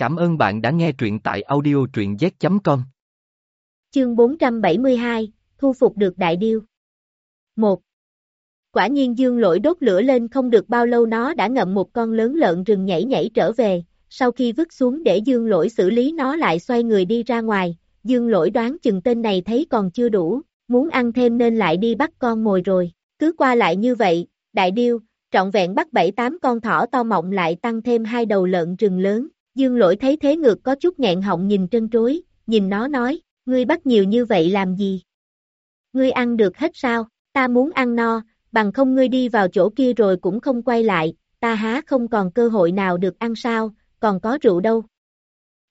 Cảm ơn bạn đã nghe truyện tại audio truyện z.com. Chương 472, Thu phục được đại điêu. 1. Quả nhiên dương lỗi đốt lửa lên không được bao lâu nó đã ngậm một con lớn lợn rừng nhảy nhảy trở về, sau khi vứt xuống để dương lỗi xử lý nó lại xoay người đi ra ngoài, dương lỗi đoán chừng tên này thấy còn chưa đủ, muốn ăn thêm nên lại đi bắt con mồi rồi, cứ qua lại như vậy, đại điêu, trọn vẹn bắt bảy tám con thỏ to mọng lại tăng thêm hai đầu lợn rừng lớn, dương lỗi thấy thế ngược có chút nghẹn họng nhìn trân trối, nhìn nó nói, ngươi bắt nhiều như vậy làm gì? Ngươi ăn được hết sao, ta muốn ăn no, bằng không ngươi đi vào chỗ kia rồi cũng không quay lại, ta há không còn cơ hội nào được ăn sao, còn có rượu đâu.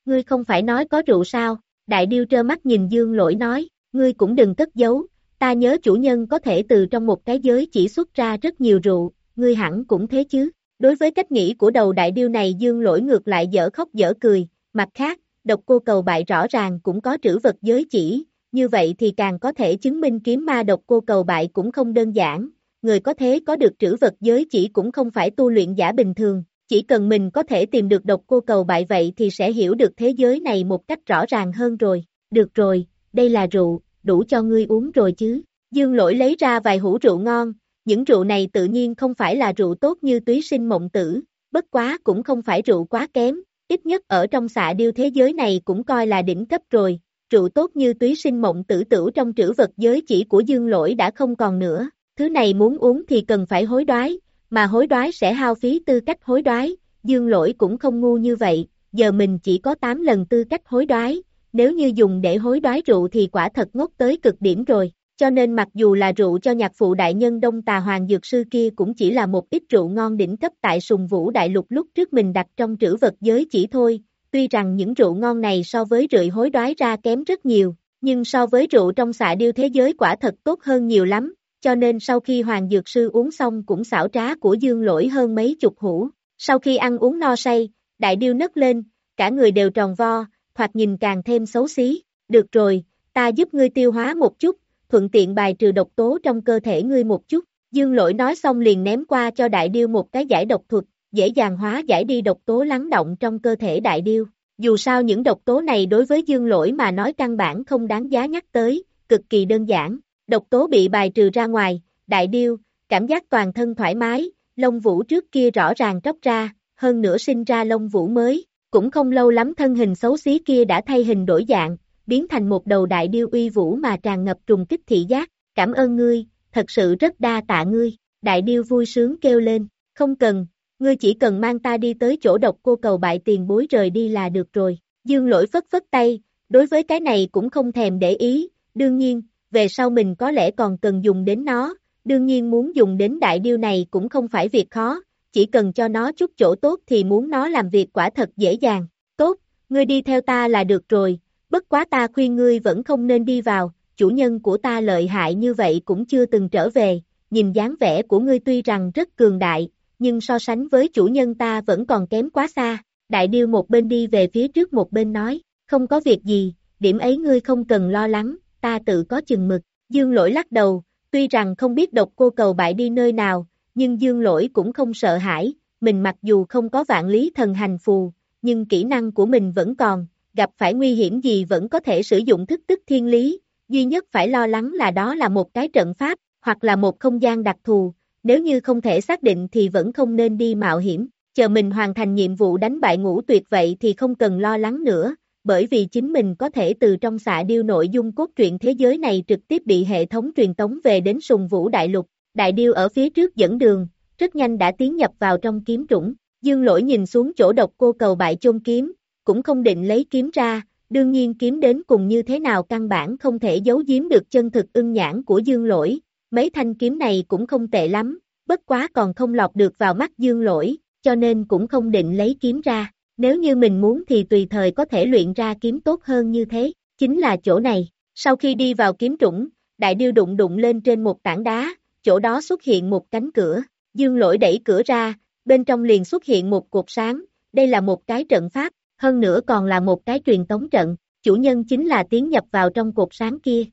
Ngươi không phải nói có rượu sao, đại điêu trơ mắt nhìn dương lỗi nói, ngươi cũng đừng cất giấu, ta nhớ chủ nhân có thể từ trong một cái giới chỉ xuất ra rất nhiều rượu, ngươi hẳn cũng thế chứ. Đối với cách nghĩ của đầu đại điêu này dương lỗi ngược lại dở khóc dở cười, mặt khác, độc cô cầu bại rõ ràng cũng có trữ vật giới chỉ, như vậy thì càng có thể chứng minh kiếm ma độc cô cầu bại cũng không đơn giản, người có thế có được trữ vật giới chỉ cũng không phải tu luyện giả bình thường, chỉ cần mình có thể tìm được độc cô cầu bại vậy thì sẽ hiểu được thế giới này một cách rõ ràng hơn rồi, được rồi, đây là rượu, đủ cho ngươi uống rồi chứ, dương lỗi lấy ra vài hũ rượu ngon, những rượu này tự nhiên không phải là rượu tốt như túy sinh mộng tử, bất quá cũng không phải rượu quá kém, ít nhất ở trong xạ điêu thế giới này cũng coi là đỉnh cấp rồi, rượu tốt như túy sinh mộng tử tử trong trữ vật giới chỉ của dương lỗi đã không còn nữa, thứ này muốn uống thì cần phải hối đoái, mà hối đoái sẽ hao phí tư cách hối đoái, dương lỗi cũng không ngu như vậy, giờ mình chỉ có 8 lần tư cách hối đoái, nếu như dùng để hối đoái rượu thì quả thật ngốc tới cực điểm rồi, cho nên mặc dù là rượu cho nhạc phụ đại nhân Đông Tà Hoàng Dược Sư kia cũng chỉ là một ít rượu ngon đỉnh cấp tại sùng vũ đại lục lúc trước mình đặt trong trữ vật giới chỉ thôi, tuy rằng những rượu ngon này so với rượu hối đoái ra kém rất nhiều, nhưng so với rượu trong xạ điêu thế giới quả thật tốt hơn nhiều lắm, cho nên sau khi Hoàng Dược Sư uống xong cũng xảo trá của dương lỗi hơn mấy chục hũ, sau khi ăn uống no say, đại điêu nấc lên, cả người đều tròn vo, thoạt nhìn càng thêm xấu xí, được rồi, ta giúp ngươi tiêu hóa một chút, thuận tiện bài trừ độc tố trong cơ thể ngươi một chút. Dương lỗi nói xong liền ném qua cho đại điêu một cái giải độc thuật, dễ dàng hóa giải đi độc tố lắng động trong cơ thể đại điêu. Dù sao những độc tố này đối với dương lỗi mà nói căn bản không đáng giá nhắc tới, cực kỳ đơn giản. Độc tố bị bài trừ ra ngoài, đại điêu, cảm giác toàn thân thoải mái, lông vũ trước kia rõ ràng tróc ra, hơn nữa sinh ra lông vũ mới. Cũng không lâu lắm thân hình xấu xí kia đã thay hình đổi dạng, biến thành một đầu đại điêu uy vũ mà tràn ngập trùng kích thị giác, cảm ơn ngươi, thật sự rất đa tạ ngươi, đại điêu vui sướng kêu lên, không cần, ngươi chỉ cần mang ta đi tới chỗ độc cô cầu bại tiền bối rời đi là được rồi, dương lỗi phất phất tay, đối với cái này cũng không thèm để ý, đương nhiên, về sau mình có lẽ còn cần dùng đến nó, đương nhiên muốn dùng đến đại điêu này cũng không phải việc khó, chỉ cần cho nó chút chỗ tốt thì muốn nó làm việc quả thật dễ dàng, tốt, ngươi đi theo ta là được rồi, bất quá ta khuyên ngươi vẫn không nên đi vào, chủ nhân của ta lợi hại như vậy cũng chưa từng trở về, nhìn dáng vẻ của ngươi tuy rằng rất cường đại, nhưng so sánh với chủ nhân ta vẫn còn kém quá xa, đại điêu một bên đi về phía trước một bên nói, không có việc gì, điểm ấy ngươi không cần lo lắng, ta tự có chừng mực, dương lỗi lắc đầu, tuy rằng không biết độc cô cầu bại đi nơi nào, nhưng dương lỗi cũng không sợ hãi, mình mặc dù không có vạn lý thần hành phù, nhưng kỹ năng của mình vẫn còn, gặp phải nguy hiểm gì vẫn có thể sử dụng thức tức thiên lý, duy nhất phải lo lắng là đó là một cái trận pháp, hoặc là một không gian đặc thù, nếu như không thể xác định thì vẫn không nên đi mạo hiểm, chờ mình hoàn thành nhiệm vụ đánh bại ngũ tuyệt vậy thì không cần lo lắng nữa, bởi vì chính mình có thể từ trong xạ điêu nội dung cốt truyện thế giới này trực tiếp bị hệ thống truyền tống về đến sùng vũ đại lục, đại điêu ở phía trước dẫn đường, rất nhanh đã tiến nhập vào trong kiếm trũng, dương lỗi nhìn xuống chỗ độc cô cầu bại chôn kiếm, cũng không định lấy kiếm ra, đương nhiên kiếm đến cùng như thế nào căn bản không thể giấu giếm được chân thực ưng nhãn của dương lỗi, mấy thanh kiếm này cũng không tệ lắm, bất quá còn không lọt được vào mắt dương lỗi, cho nên cũng không định lấy kiếm ra, nếu như mình muốn thì tùy thời có thể luyện ra kiếm tốt hơn như thế, chính là chỗ này, sau khi đi vào kiếm trũng, đại điêu đụng đụng lên trên một tảng đá, chỗ đó xuất hiện một cánh cửa, dương lỗi đẩy cửa ra, bên trong liền xuất hiện một cột sáng, đây là một cái trận pháp, hơn nữa còn là một cái truyền tống trận, chủ nhân chính là tiến nhập vào trong cột sáng kia.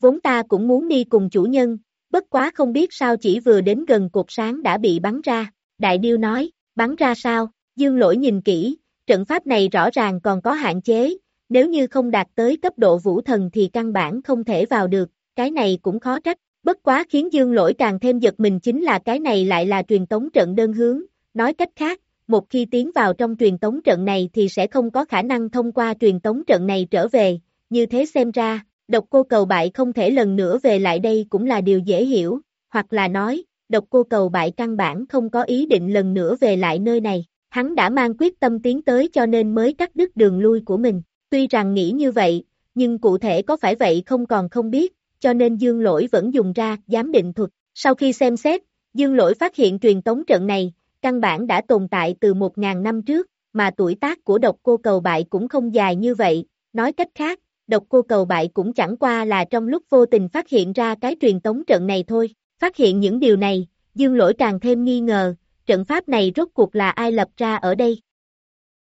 Vốn ta cũng muốn đi cùng chủ nhân, bất quá không biết sao chỉ vừa đến gần cột sáng đã bị bắn ra, đại điêu nói, bắn ra sao, dương lỗi nhìn kỹ, trận pháp này rõ ràng còn có hạn chế, nếu như không đạt tới cấp độ vũ thần thì căn bản không thể vào được, cái này cũng khó trách, bất quá khiến dương lỗi càng thêm giật mình chính là cái này lại là truyền tống trận đơn hướng, nói cách khác, một khi tiến vào trong truyền tống trận này thì sẽ không có khả năng thông qua truyền tống trận này trở về, như thế xem ra, độc cô cầu bại không thể lần nữa về lại đây cũng là điều dễ hiểu, hoặc là nói, độc cô cầu bại căn bản không có ý định lần nữa về lại nơi này, hắn đã mang quyết tâm tiến tới cho nên mới cắt đứt đường lui của mình, tuy rằng nghĩ như vậy, nhưng cụ thể có phải vậy không còn không biết, cho nên dương lỗi vẫn dùng ra giám định thuật, sau khi xem xét, dương lỗi phát hiện truyền tống trận này, căn bản đã tồn tại từ 1.000 năm trước, mà tuổi tác của độc cô cầu bại cũng không dài như vậy, nói cách khác, độc cô cầu bại cũng chẳng qua là trong lúc vô tình phát hiện ra cái truyền tống trận này thôi, phát hiện những điều này, dương lỗi càng thêm nghi ngờ, trận pháp này rốt cuộc là ai lập ra ở đây.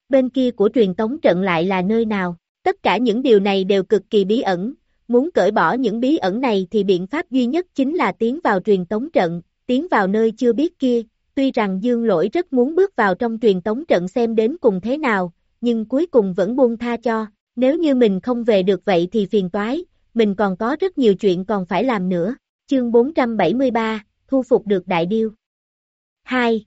Bên kia của truyền tống trận lại là nơi nào, tất cả những điều này đều cực kỳ bí ẩn, muốn cởi bỏ những bí ẩn này thì biện pháp duy nhất chính là tiến vào truyền tống trận, tiến vào nơi chưa biết kia, tuy rằng dương lỗi rất muốn bước vào trong truyền tống trận xem đến cùng thế nào, nhưng cuối cùng vẫn buông tha cho, nếu như mình không về được vậy thì phiền toái, mình còn có rất nhiều chuyện còn phải làm nữa. Chương 473, thu phục được đại điêu. 2.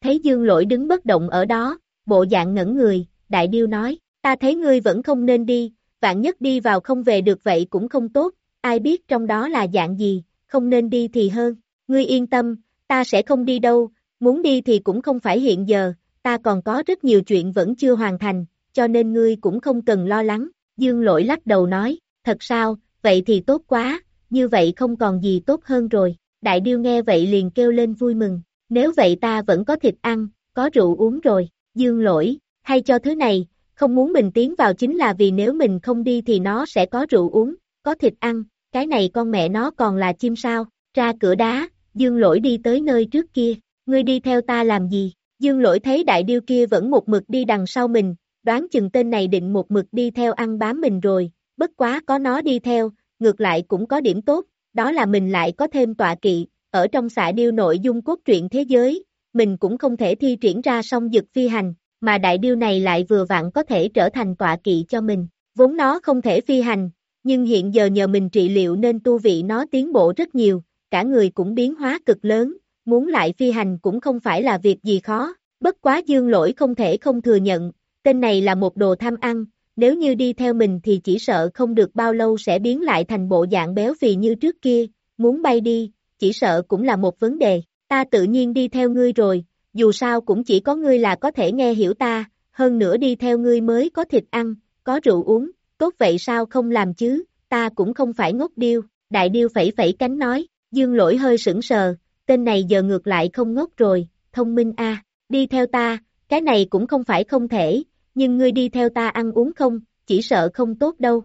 Thấy dương lỗi đứng bất động ở đó, bộ dạng ngẩn người, đại điêu nói, ta thấy ngươi vẫn không nên đi, vạn nhất đi vào không về được vậy cũng không tốt, ai biết trong đó là dạng gì, không nên đi thì hơn, ngươi yên tâm, ta sẽ không đi đâu, muốn đi thì cũng không phải hiện giờ, ta còn có rất nhiều chuyện vẫn chưa hoàn thành, cho nên ngươi cũng không cần lo lắng, dương lỗi lắc đầu nói, thật sao, vậy thì tốt quá, như vậy không còn gì tốt hơn rồi, đại điêu nghe vậy liền kêu lên vui mừng, nếu vậy ta vẫn có thịt ăn, có rượu uống rồi, dương lỗi, hay cho thứ này, không muốn mình tiến vào chính là vì nếu mình không đi thì nó sẽ có rượu uống, có thịt ăn, cái này con mẹ nó còn là chim sao, ra cửa đá, dương lỗi đi tới nơi trước kia, ngươi đi theo ta làm gì, dương lỗi thấy đại điêu kia vẫn một mực đi đằng sau mình, đoán chừng tên này định một mực đi theo ăn bám mình rồi, bất quá có nó đi theo, ngược lại cũng có điểm tốt, đó là mình lại có thêm tọa kỵ, ở trong xã điêu nội dung cốt truyện thế giới, mình cũng không thể thi triển ra song dực phi hành, mà đại điêu này lại vừa vặn có thể trở thành tọa kỵ cho mình, vốn nó không thể phi hành, nhưng hiện giờ nhờ mình trị liệu nên tu vị nó tiến bộ rất nhiều, cả người cũng biến hóa cực lớn, muốn lại phi hành cũng không phải là việc gì khó, bất quá dương lỗi không thể không thừa nhận, tên này là một đồ tham ăn, nếu như đi theo mình thì chỉ sợ không được bao lâu sẽ biến lại thành bộ dạng béo phì như trước kia, muốn bay đi, chỉ sợ cũng là một vấn đề, ta tự nhiên đi theo ngươi rồi, dù sao cũng chỉ có ngươi là có thể nghe hiểu ta, hơn nữa đi theo ngươi mới có thịt ăn, có rượu uống, tốt vậy sao không làm chứ, ta cũng không phải ngốc điêu, đại điêu phẩy phẩy cánh nói, dương lỗi hơi sững sờ, tên này giờ ngược lại không ngốc rồi, thông minh a đi theo ta, cái này cũng không phải không thể, nhưng ngươi đi theo ta ăn uống không, chỉ sợ không tốt đâu.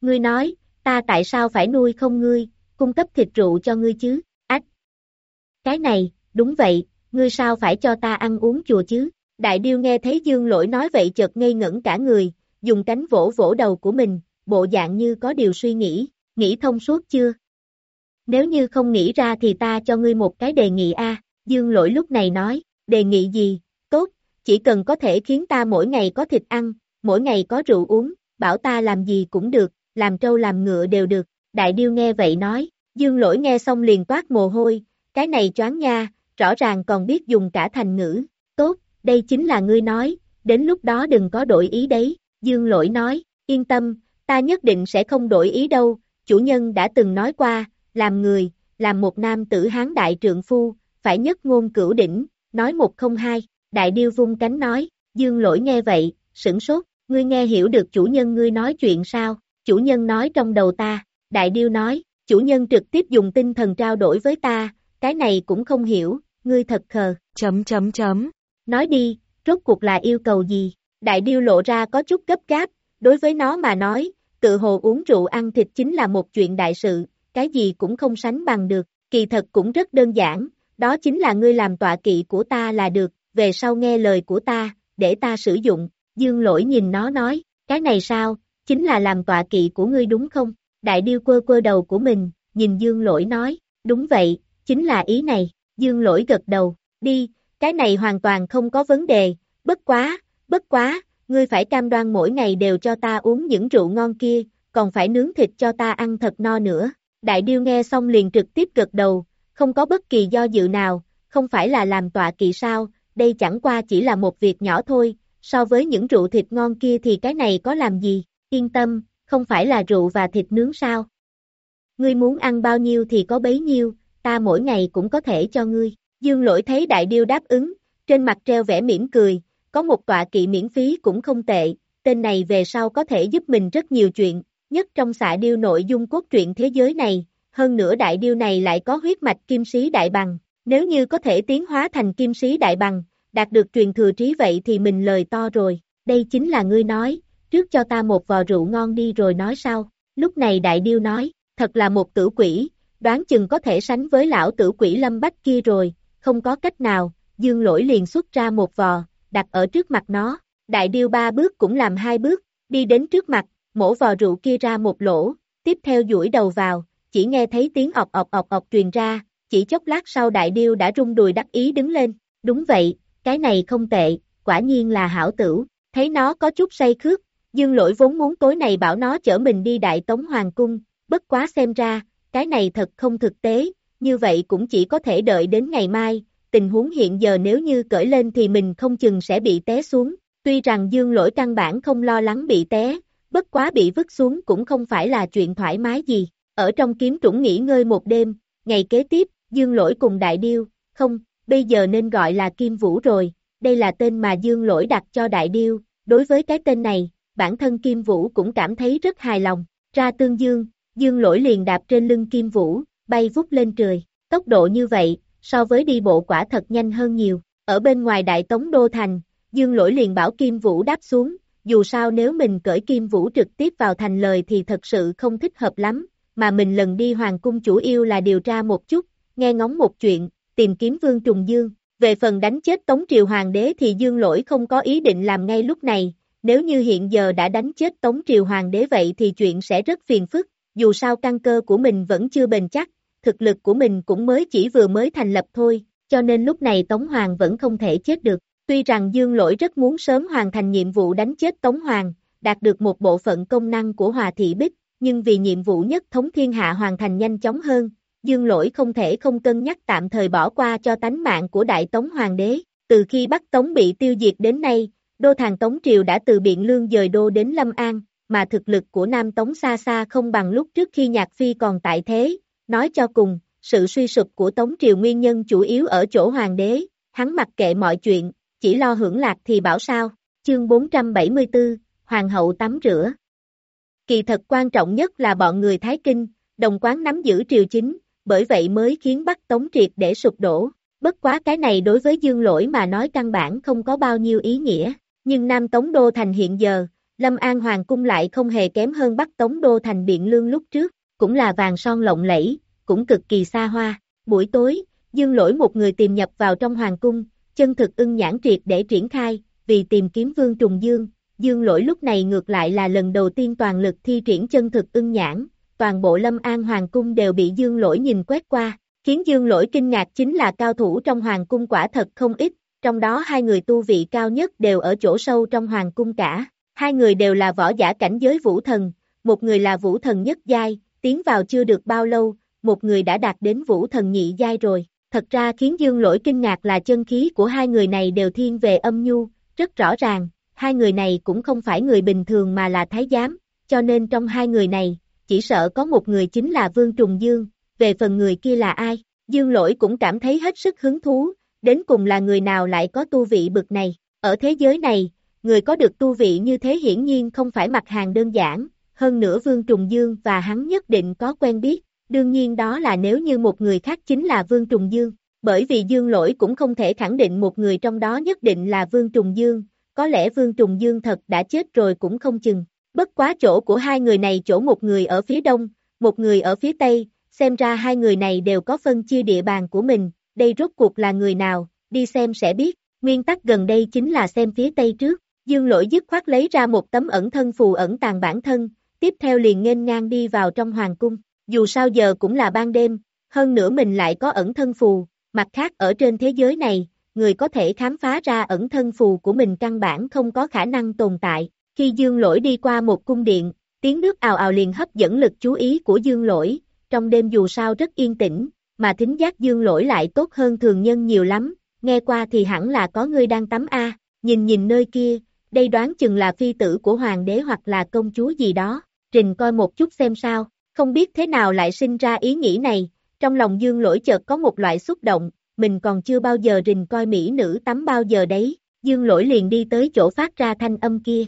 Ngươi nói, ta tại sao phải nuôi không ngươi, cung cấp thịt rượu cho ngươi chứ, ách. Cái này, đúng vậy, ngươi sao phải cho ta ăn uống chùa chứ? Đại điêu nghe thấy dương lỗi nói vậy chợt ngây ngẩn cả người, dùng cánh vỗ vỗ đầu của mình, bộ dạng như có điều suy nghĩ, nghĩ thông suốt chưa? Nếu như không nghĩ ra thì ta cho ngươi một cái đề nghị a dương lỗi lúc này nói, đề nghị gì, tốt, chỉ cần có thể khiến ta mỗi ngày có thịt ăn, mỗi ngày có rượu uống, bảo ta làm gì cũng được, làm trâu làm ngựa đều được, đại điêu nghe vậy nói, dương lỗi nghe xong liền toát mồ hôi, cái này choáng nha, rõ ràng còn biết dùng cả thành ngữ, tốt, đây chính là ngươi nói, đến lúc đó đừng có đổi ý đấy, dương lỗi nói, yên tâm, ta nhất định sẽ không đổi ý đâu, chủ nhân đã từng nói qua, làm người, làm một nam tử hán đại trượng phu, phải nhất ngôn cửu đỉnh, nói một không hai, đại điêu vung cánh nói, dương lỗi nghe vậy, sửng sốt, ngươi nghe hiểu được chủ nhân ngươi nói chuyện sao, chủ nhân nói trong đầu ta, đại điêu nói, chủ nhân trực tiếp dùng tinh thần trao đổi với ta, cái này cũng không hiểu, ngươi thật khờ, chấm chấm chấm, nói đi, rốt cuộc là yêu cầu gì, đại điêu lộ ra có chút gấp gáp, đối với nó mà nói, tự hồ uống rượu ăn thịt chính là một chuyện đại sự, cái gì cũng không sánh bằng được, kỳ thật cũng rất đơn giản, đó chính là ngươi làm tọa kỵ của ta là được, về sau nghe lời của ta, để ta sử dụng, dương lỗi nhìn nó nói, cái này sao, chính là làm tọa kỵ của ngươi đúng không? Đại điêu quơ quơ đầu của mình, nhìn dương lỗi nói, đúng vậy, chính là ý này, dương lỗi gật đầu, đi, cái này hoàn toàn không có vấn đề, bất quá, bất quá, ngươi phải cam đoan mỗi ngày đều cho ta uống những rượu ngon kia, còn phải nướng thịt cho ta ăn thật no nữa. Đại điêu nghe xong liền trực tiếp gật đầu, không có bất kỳ do dự nào, không phải là làm tọa kỵ sao, đây chẳng qua chỉ là một việc nhỏ thôi, so với những rượu thịt ngon kia thì cái này có làm gì, yên tâm, không phải là rượu và thịt nướng sao. Ngươi muốn ăn bao nhiêu thì có bấy nhiêu, ta mỗi ngày cũng có thể cho ngươi. Dương lỗi thấy đại điêu đáp ứng, trên mặt treo vẻ mỉm cười, có một tọa kỵ miễn phí cũng không tệ, tên này về sau có thể giúp mình rất nhiều chuyện, nhất trong xạ điêu nội dung cốt truyện thế giới này, hơn nữa đại điêu này lại có huyết mạch kim sĩ đại bằng, nếu như có thể tiến hóa thành kim sĩ đại bằng, đạt được truyền thừa trí vậy thì mình lời to rồi, đây chính là ngươi nói, trước cho ta một vò rượu ngon đi rồi nói sau, lúc này đại điêu nói, thật là một tử quỷ, đoán chừng có thể sánh với lão tử quỷ lâm bách kia rồi, không có cách nào, dương lỗi liền xuất ra một vò, đặt ở trước mặt nó, đại điêu ba bước cũng làm hai bước, đi đến trước mặt, mổ vò rượu kia ra một lỗ, tiếp theo duỗi đầu vào, chỉ nghe thấy tiếng ọc ọc ọc ọc truyền ra, chỉ chốc lát sau đại điêu đã rung đùi đắc ý đứng lên, đúng vậy, cái này không tệ, quả nhiên là hảo tử, thấy nó có chút say khước, dương lỗi vốn muốn tối này bảo nó chở mình đi đại tống hoàng cung, bất quá xem ra, cái này thật không thực tế, như vậy cũng chỉ có thể đợi đến ngày mai, tình huống hiện giờ nếu như cởi lên thì mình không chừng sẽ bị té xuống, tuy rằng dương lỗi căn bản không lo lắng bị té, bất quá bị vứt xuống cũng không phải là chuyện thoải mái gì, ở trong kiếm trũng nghỉ ngơi một đêm, ngày kế tiếp, dương lỗi cùng đại điêu, không, bây giờ nên gọi là Kim Vũ rồi, đây là tên mà dương lỗi đặt cho đại điêu, đối với cái tên này, bản thân Kim Vũ cũng cảm thấy rất hài lòng, ra tương dương, dương lỗi liền đạp trên lưng Kim Vũ, bay vút lên trời, tốc độ như vậy, so với đi bộ quả thật nhanh hơn nhiều, ở bên ngoài đại tống đô thành, dương lỗi liền bảo Kim Vũ đáp xuống, dù sao nếu mình cởi Kim Vũ trực tiếp vào thành lời thì thật sự không thích hợp lắm, mà mình lần đi hoàng cung chủ yêu là điều tra một chút, nghe ngóng một chuyện, tìm kiếm Vương Trùng Dương. Về phần đánh chết Tống Triều Hoàng đế thì Dương Lỗi không có ý định làm ngay lúc này, nếu như hiện giờ đã đánh chết Tống Triều Hoàng đế vậy thì chuyện sẽ rất phiền phức, dù sao căn cơ của mình vẫn chưa bền chắc, thực lực của mình cũng mới chỉ vừa mới thành lập thôi, cho nên lúc này Tống Hoàng vẫn không thể chết được. Tuy rằng Dương Lỗi rất muốn sớm hoàn thành nhiệm vụ đánh chết Tống Hoàng, đạt được một bộ phận công năng của Hòa Thị Bích, nhưng vì nhiệm vụ nhất thống thiên hạ hoàn thành nhanh chóng hơn, Dương Lỗi không thể không cân nhắc tạm thời bỏ qua cho tánh mạng của Đại Tống Hoàng đế. Từ khi Bắc Tống bị tiêu diệt đến nay, đô thàng Tống Triều đã từ Biện Lương dời đô đến Lâm An, mà thực lực của Nam Tống xa xa không bằng lúc trước khi Nhạc Phi còn tại thế. Nói cho cùng, sự suy sụp của Tống Triều nguyên nhân chủ yếu ở chỗ Hoàng đế, hắn mặc kệ mọi chuyện, chỉ lo hưởng lạc thì bảo sao. Chương 474, Hoàng hậu tắm rửa. Kỳ thật quan trọng nhất là bọn người Thái Kinh, đồng quán nắm giữ triều chính, bởi vậy mới khiến Bắc Tống triệt để sụp đổ. Bất quá cái này đối với Dương Lỗi mà nói căn bản không có bao nhiêu ý nghĩa, nhưng Nam Tống Đô Thành hiện giờ, Lâm An Hoàng Cung lại không hề kém hơn Bắc Tống Đô Thành Biện Lương lúc trước, cũng là vàng son lộng lẫy, cũng cực kỳ xa hoa. Buổi tối, Dương Lỗi một người tìm nhập vào trong Hoàng Cung, chân thực ưng nhãn triệt để triển khai, vì tìm kiếm Vương Trùng Dương, Dương Lỗi lúc này ngược lại là lần đầu tiên toàn lực thi triển chân thực ưng nhãn, toàn bộ Lâm An Hoàng Cung đều bị Dương Lỗi nhìn quét qua, khiến Dương Lỗi kinh ngạc chính là cao thủ trong Hoàng Cung quả thật không ít, trong đó hai người tu vị cao nhất đều ở chỗ sâu trong Hoàng Cung cả, hai người đều là võ giả cảnh giới vũ thần, một người là vũ thần nhất giai, tiến vào chưa được bao lâu, một người đã đạt đến vũ thần nhị giai rồi. Thật ra khiến Dương Lỗi kinh ngạc là chân khí của hai người này đều thiên về âm nhu, rất rõ ràng, hai người này cũng không phải người bình thường mà là thái giám, cho nên trong hai người này, chỉ sợ có một người chính là Vương Trùng Dương, về phần người kia là ai, Dương Lỗi cũng cảm thấy hết sức hứng thú, đến cùng là người nào lại có tu vị bực này, ở thế giới này, người có được tu vị như thế hiển nhiên không phải mặt hàng đơn giản, hơn nữa Vương Trùng Dương và hắn nhất định có quen biết, đương nhiên đó là nếu như một người khác chính là Vương Trùng Dương, bởi vì Dương Lỗi cũng không thể khẳng định một người trong đó nhất định là Vương Trùng Dương, có lẽ Vương Trùng Dương thật đã chết rồi cũng không chừng. Bất quá chỗ của hai người này chỗ một người ở phía đông, một người ở phía tây, xem ra hai người này đều có phân chia địa bàn của mình, đây rốt cuộc là người nào, đi xem sẽ biết, nguyên tắc gần đây chính là xem phía tây trước, dương lỗi dứt khoát lấy ra một tấm ẩn thân phù ẩn tàng bản thân, tiếp theo liền nghênh ngang đi vào trong hoàng cung, dù sao giờ cũng là ban đêm, hơn nữa mình lại có ẩn thân phù, mặt khác ở trên thế giới này, người có thể khám phá ra ẩn thân phù của mình căn bản không có khả năng tồn tại. Khi Dương Lỗi đi qua một cung điện, tiếng nước ào ào liền hấp dẫn lực chú ý của Dương Lỗi, trong đêm dù sao rất yên tĩnh, mà thính giác Dương Lỗi lại tốt hơn thường nhân nhiều lắm, nghe qua thì hẳn là có người đang tắm A, nhìn nhìn nơi kia, đây đoán chừng là phi tử của hoàng đế hoặc là công chúa gì đó, trình coi một chút xem sao, không biết thế nào lại sinh ra ý nghĩ này, trong lòng dương lỗi chợt có một loại xúc động, mình còn chưa bao giờ rình coi mỹ nữ tắm bao giờ đấy, dương lỗi liền đi tới chỗ phát ra thanh âm kia.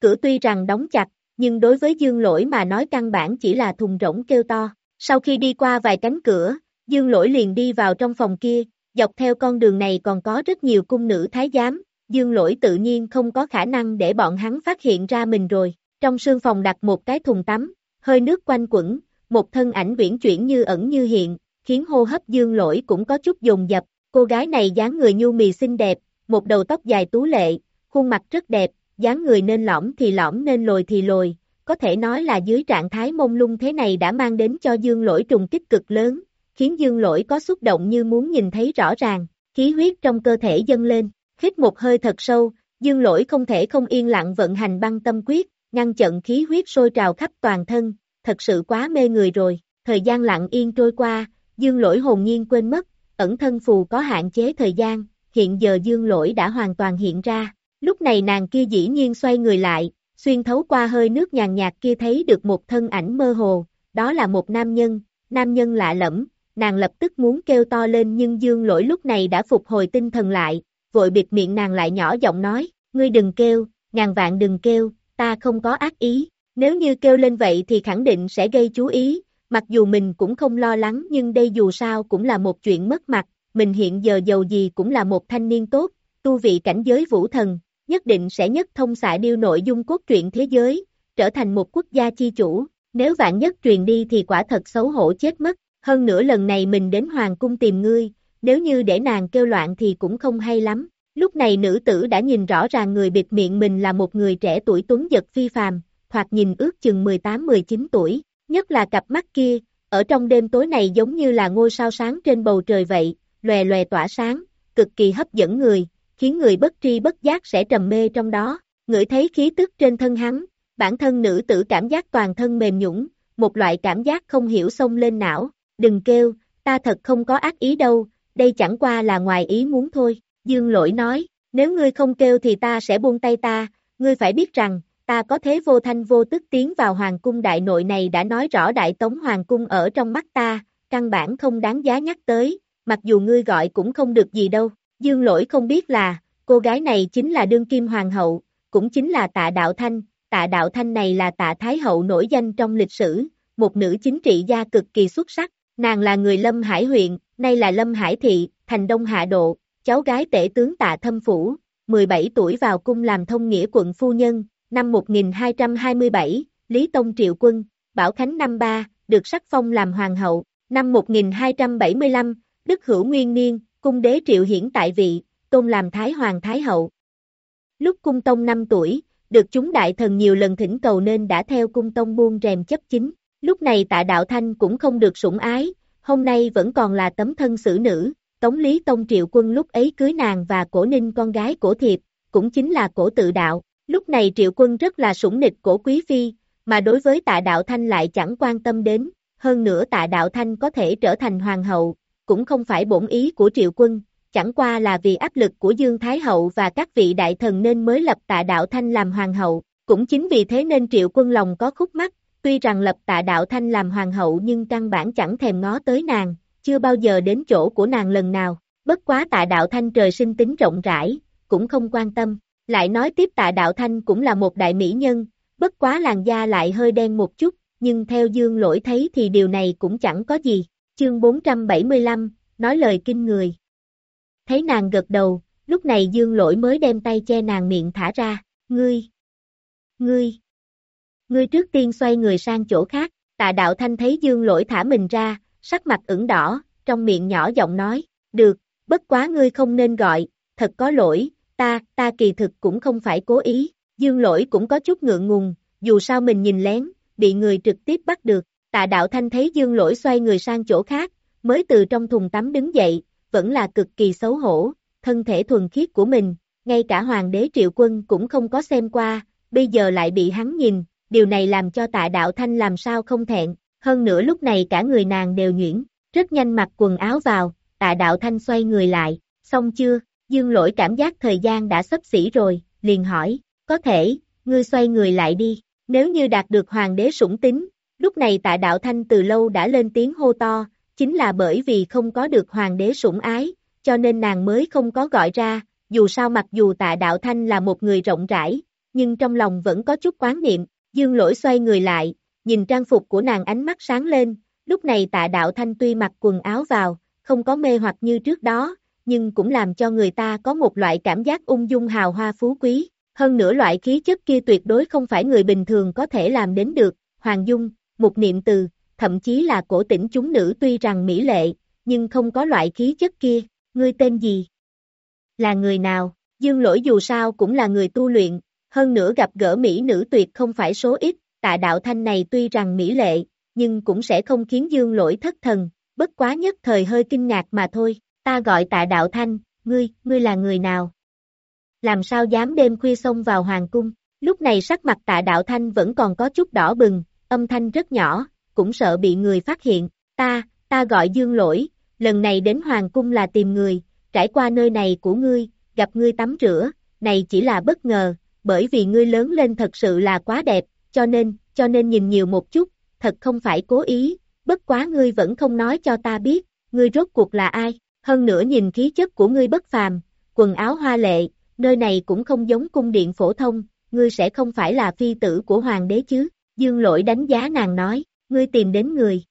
Cửa tuy rằng đóng chặt, nhưng đối với dương lỗi mà nói căn bản chỉ là thùng rỗng kêu to, sau khi đi qua vài cánh cửa, dương lỗi liền đi vào trong phòng kia, dọc theo con đường này còn có rất nhiều cung nữ thái giám, dương lỗi tự nhiên không có khả năng để bọn hắn phát hiện ra mình rồi, trong sương phòng đặt một cái thùng tắm, hơi nước quanh quẩn, một thân ảnh viễn chuyển như ẩn như hiện, khiến hô hấp dương lỗi cũng có chút dồn dập, cô gái này dáng người nhu mì xinh đẹp, một đầu tóc dài tú lệ, khuôn mặt rất đẹp, dáng người nên lõm thì lõm nên lồi thì lồi, có thể nói là dưới trạng thái mông lung thế này đã mang đến cho dương lỗi trùng kích cực lớn, khiến dương lỗi có xúc động như muốn nhìn thấy rõ ràng, khí huyết trong cơ thể dâng lên, hít một hơi thật sâu, dương lỗi không thể không yên lặng vận hành băng tâm quyết, ngăn chặn khí huyết sôi trào khắp toàn thân, thật sự quá mê người rồi, thời gian lặng yên trôi qua, dương lỗi hồn nhiên quên mất, ẩn thân phù có hạn chế thời gian, hiện giờ dương lỗi đã hoàn toàn hiện ra, lúc này nàng kia dĩ nhiên xoay người lại, xuyên thấu qua hơi nước nhàn nhạt kia thấy được một thân ảnh mơ hồ, đó là một nam nhân, nam nhân lạ lẫm, nàng lập tức muốn kêu to lên nhưng dương lỗi lúc này đã phục hồi tinh thần lại, vội bịt miệng nàng lại nhỏ giọng nói, ngươi đừng kêu, ngàn vạn đừng kêu, ta không có ác ý, nếu như kêu lên vậy thì khẳng định sẽ gây chú ý, mặc dù mình cũng không lo lắng nhưng đây dù sao cũng là một chuyện mất mặt, mình hiện giờ giàu gì cũng là một thanh niên tốt, tu vị cảnh giới vũ thần, nhất định sẽ nhất thông xạ điêu nội dung cốt truyện thế giới, trở thành một quốc gia chi chủ, nếu vạn nhất truyền đi thì quả thật xấu hổ chết mất, hơn nữa lần này mình đến hoàng cung tìm ngươi, nếu như để nàng kêu loạn thì cũng không hay lắm. Lúc này nữ tử đã nhìn rõ ràng người bịt miệng mình là một người trẻ tuổi tuấn giật phi phàm, thoạt nhìn ước chừng 18-19 tuổi, nhất là cặp mắt kia, ở trong đêm tối này giống như là ngôi sao sáng trên bầu trời vậy, lòe lòe tỏa sáng, cực kỳ hấp dẫn người, khiến người bất tri bất giác sẽ trầm mê trong đó, ngửi thấy khí tức trên thân hắn, bản thân nữ tử cảm giác toàn thân mềm nhũng, một loại cảm giác không hiểu xông lên não, đừng kêu, ta thật không có ác ý đâu, đây chẳng qua là ngoài ý muốn thôi, dương lỗi nói, nếu ngươi không kêu thì ta sẽ buông tay ta, ngươi phải biết rằng, ta có thế vô thanh vô tức tiến vào hoàng cung đại nội này đã nói rõ đại tống hoàng cung ở trong mắt ta, căn bản không đáng giá nhắc tới, mặc dù ngươi gọi cũng không được gì đâu, dương lỗi không biết là, cô gái này chính là đương kim hoàng hậu, cũng chính là tạ đạo thanh, tạ đạo thanh này là tạ thái hậu nổi danh trong lịch sử, một nữ chính trị gia cực kỳ xuất sắc, nàng là người Lâm Hải huyện, nay là Lâm Hải thị, thành Đông Hạ Độ, cháu gái tể tướng tạ thâm phủ, 17 tuổi vào cung làm thông nghĩa quận phu nhân, năm 1227, Lý Tông Triệu Quân, Bảo Khánh năm 3, được sắc phong làm hoàng hậu, năm 1275, Đức Hữu Nguyên Niên, cung đế Triệu Hiển tại vị, tôn làm Thái Hoàng Thái Hậu. Lúc cung tông 5 tuổi, được chúng đại thần nhiều lần thỉnh cầu nên đã theo cung tông buông rèm chấp chính, lúc này tạ đạo thanh cũng không được sủng ái, hôm nay vẫn còn là tấm thân xử nữ, Tống Lý Tông Triệu Quân lúc ấy cưới nàng và cổ ninh con gái cổ thiệp, cũng chính là cổ tự đạo, lúc này Triệu Quân rất là sủng nịch cổ quý phi, mà đối với tạ đạo thanh lại chẳng quan tâm đến, hơn nữa tạ đạo thanh có thể trở thành hoàng hậu, cũng không phải bổn ý của Triệu Quân, chẳng qua là vì áp lực của Dương Thái Hậu và các vị đại thần nên mới lập tạ đạo thanh làm hoàng hậu, cũng chính vì thế nên Triệu Quân lòng có khúc mắc, tuy rằng lập tạ đạo thanh làm hoàng hậu nhưng căn bản chẳng thèm ngó tới nàng, chưa bao giờ đến chỗ của nàng lần nào, bất quá tạ đạo thanh trời sinh tính rộng rãi, cũng không quan tâm, lại nói tiếp tạ đạo thanh cũng là một đại mỹ nhân, bất quá làn da lại hơi đen một chút, nhưng theo dương lỗi thấy thì điều này cũng chẳng có gì, chương 475, nói lời kinh người. Thấy nàng gật đầu, lúc này dương lỗi mới đem tay che nàng miệng thả ra, ngươi, ngươi, ngươi trước tiên xoay người sang chỗ khác, tạ đạo thanh thấy dương lỗi thả mình ra, sắc mặt ửng đỏ, trong miệng nhỏ giọng nói, được, bất quá ngươi không nên gọi, thật có lỗi, ta, ta kỳ thực cũng không phải cố ý, dương lỗi cũng có chút ngượng ngùng, dù sao mình nhìn lén, bị người trực tiếp bắt được, tạ đạo thanh thấy dương lỗi xoay người sang chỗ khác, mới từ trong thùng tắm đứng dậy, vẫn là cực kỳ xấu hổ, thân thể thuần khiết của mình, ngay cả hoàng đế triệu quân cũng không có xem qua, bây giờ lại bị hắn nhìn, điều này làm cho tạ đạo thanh làm sao không thẹn, hơn nữa lúc này cả người nàng đều nhuyễn, rất nhanh mặc quần áo vào, tạ đạo thanh xoay người lại, xong chưa, dương lỗi cảm giác thời gian đã sắp xỉ rồi, liền hỏi, có thể, ngươi xoay người lại đi, nếu như đạt được hoàng đế sủng tính, lúc này tạ đạo thanh từ lâu đã lên tiếng hô to, chính là bởi vì không có được hoàng đế sủng ái, cho nên nàng mới không có gọi ra, dù sao mặc dù tạ đạo thanh là một người rộng rãi, nhưng trong lòng vẫn có chút quán niệm, dương lỗi xoay người lại, nhìn trang phục của nàng ánh mắt sáng lên, lúc này tạ đạo thanh tuy mặc quần áo vào, không có mê hoặc như trước đó, nhưng cũng làm cho người ta có một loại cảm giác ung dung hào hoa phú quý, hơn nữa loại khí chất kia tuyệt đối không phải người bình thường có thể làm đến được, Hoàng Dung, một niệm từ, thậm chí là cổ tỉnh chúng nữ tuy rằng mỹ lệ, nhưng không có loại khí chất kia, ngươi tên gì? Là người nào? Dương lỗi dù sao cũng là người tu luyện, hơn nữa gặp gỡ mỹ nữ tuyệt không phải số ít, tạ đạo thanh này tuy rằng mỹ lệ, nhưng cũng sẽ không khiến dương lỗi thất thần, bất quá nhất thời hơi kinh ngạc mà thôi, ta gọi tạ đạo thanh, ngươi, ngươi là người nào? Làm sao dám đêm khuya xông vào hoàng cung, lúc này sắc mặt tạ đạo thanh vẫn còn có chút đỏ bừng, âm thanh rất nhỏ, cũng sợ bị người phát hiện, ta, ta gọi dương lỗi, lần này đến hoàng cung là tìm người, trải qua nơi này của ngươi, gặp ngươi tắm rửa, này chỉ là bất ngờ, bởi vì ngươi lớn lên thật sự là quá đẹp, cho nên, cho nên nhìn nhiều một chút, thật không phải cố ý, bất quá ngươi vẫn không nói cho ta biết, ngươi rốt cuộc là ai, hơn nữa nhìn khí chất của ngươi bất phàm, quần áo hoa lệ, nơi này cũng không giống cung điện phổ thông, ngươi sẽ không phải là phi tử của hoàng đế chứ, dương lỗi đánh giá nàng nói, ngươi tìm đến người.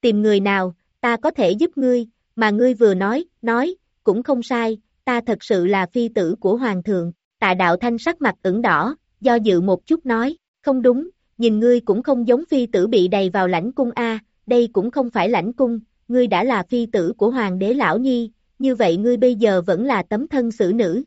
Tìm người nào, ta có thể giúp ngươi, mà ngươi vừa nói, nói, cũng không sai, ta thật sự là phi tử của hoàng thượng, tạ đạo thanh sắc mặt ửng đỏ, do dự một chút nói, không đúng, nhìn ngươi cũng không giống phi tử bị đầy vào lãnh cung A, đây cũng không phải lãnh cung, ngươi đã là phi tử của hoàng đế lão nhi, như vậy ngươi bây giờ vẫn là tấm thân xử nữ.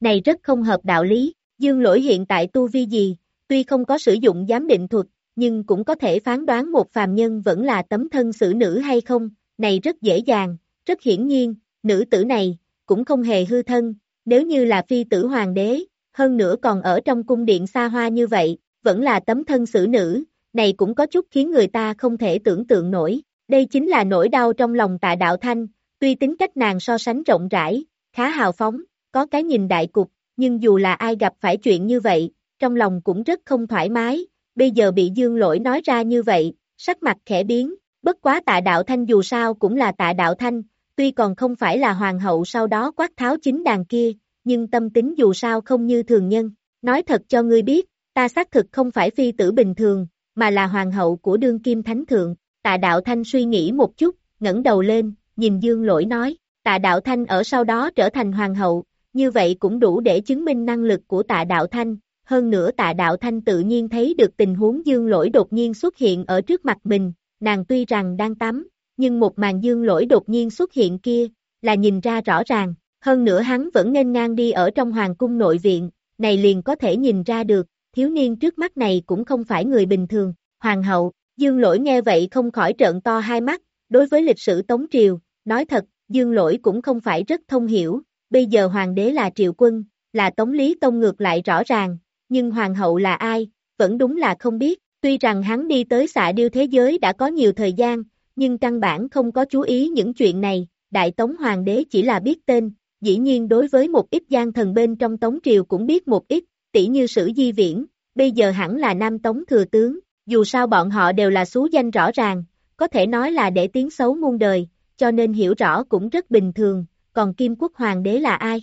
Này rất không hợp đạo lý, dương lỗi hiện tại tu vi gì, tuy không có sử dụng giám định thuật, nhưng cũng có thể phán đoán một phàm nhân vẫn là tấm thân xử nữ hay không, này rất dễ dàng, rất hiển nhiên, nữ tử này, cũng không hề hư thân, nếu như là phi tử hoàng đế, hơn nữa còn ở trong cung điện xa hoa như vậy, vẫn là tấm thân xử nữ, này cũng có chút khiến người ta không thể tưởng tượng nổi. Đây chính là nỗi đau trong lòng tạ đạo thanh, tuy tính cách nàng so sánh rộng rãi, khá hào phóng, có cái nhìn đại cục, nhưng dù là ai gặp phải chuyện như vậy, trong lòng cũng rất không thoải mái, bây giờ bị dương lỗi nói ra như vậy, sắc mặt khẽ biến, bất quá tạ đạo thanh dù sao cũng là tạ đạo thanh, tuy còn không phải là hoàng hậu sau đó quát tháo chính đàn kia, nhưng tâm tính dù sao không như thường nhân, nói thật cho ngươi biết, ta xác thực không phải phi tử bình thường, mà là hoàng hậu của đương kim thánh thượng, tạ đạo thanh suy nghĩ một chút, ngẩng đầu lên, nhìn dương lỗi nói, tạ đạo thanh ở sau đó trở thành hoàng hậu, như vậy cũng đủ để chứng minh năng lực của tạ đạo thanh, hơn nữa tạ đạo thanh tự nhiên thấy được tình huống dương lỗi đột nhiên xuất hiện ở trước mặt mình, nàng tuy rằng đang tắm, nhưng một màn dương lỗi đột nhiên xuất hiện kia, là nhìn ra rõ ràng, hơn nữa hắn vẫn nên ngang đi ở trong hoàng cung nội viện, này liền có thể nhìn ra được, thiếu niên trước mắt này cũng không phải người bình thường, hoàng hậu, dương lỗi nghe vậy không khỏi trợn to hai mắt, đối với lịch sử Tống Triều, nói thật, dương lỗi cũng không phải rất thông hiểu, bây giờ hoàng đế là triều quân, là Tống Lý Tông ngược lại rõ ràng, nhưng hoàng hậu là ai, vẫn đúng là không biết, tuy rằng hắn đi tới xạ điêu thế giới đã có nhiều thời gian, nhưng căn bản không có chú ý những chuyện này, Đại Tống Hoàng đế chỉ là biết tên, dĩ nhiên đối với một ít gian thần bên trong Tống Triều cũng biết một ít, tỷ như sử di viễn, bây giờ hẳn là Nam Tống Thừa Tướng, dù sao bọn họ đều là xú danh rõ ràng, có thể nói là để tiếng xấu muôn đời, cho nên hiểu rõ cũng rất bình thường, còn Kim Quốc Hoàng đế là ai?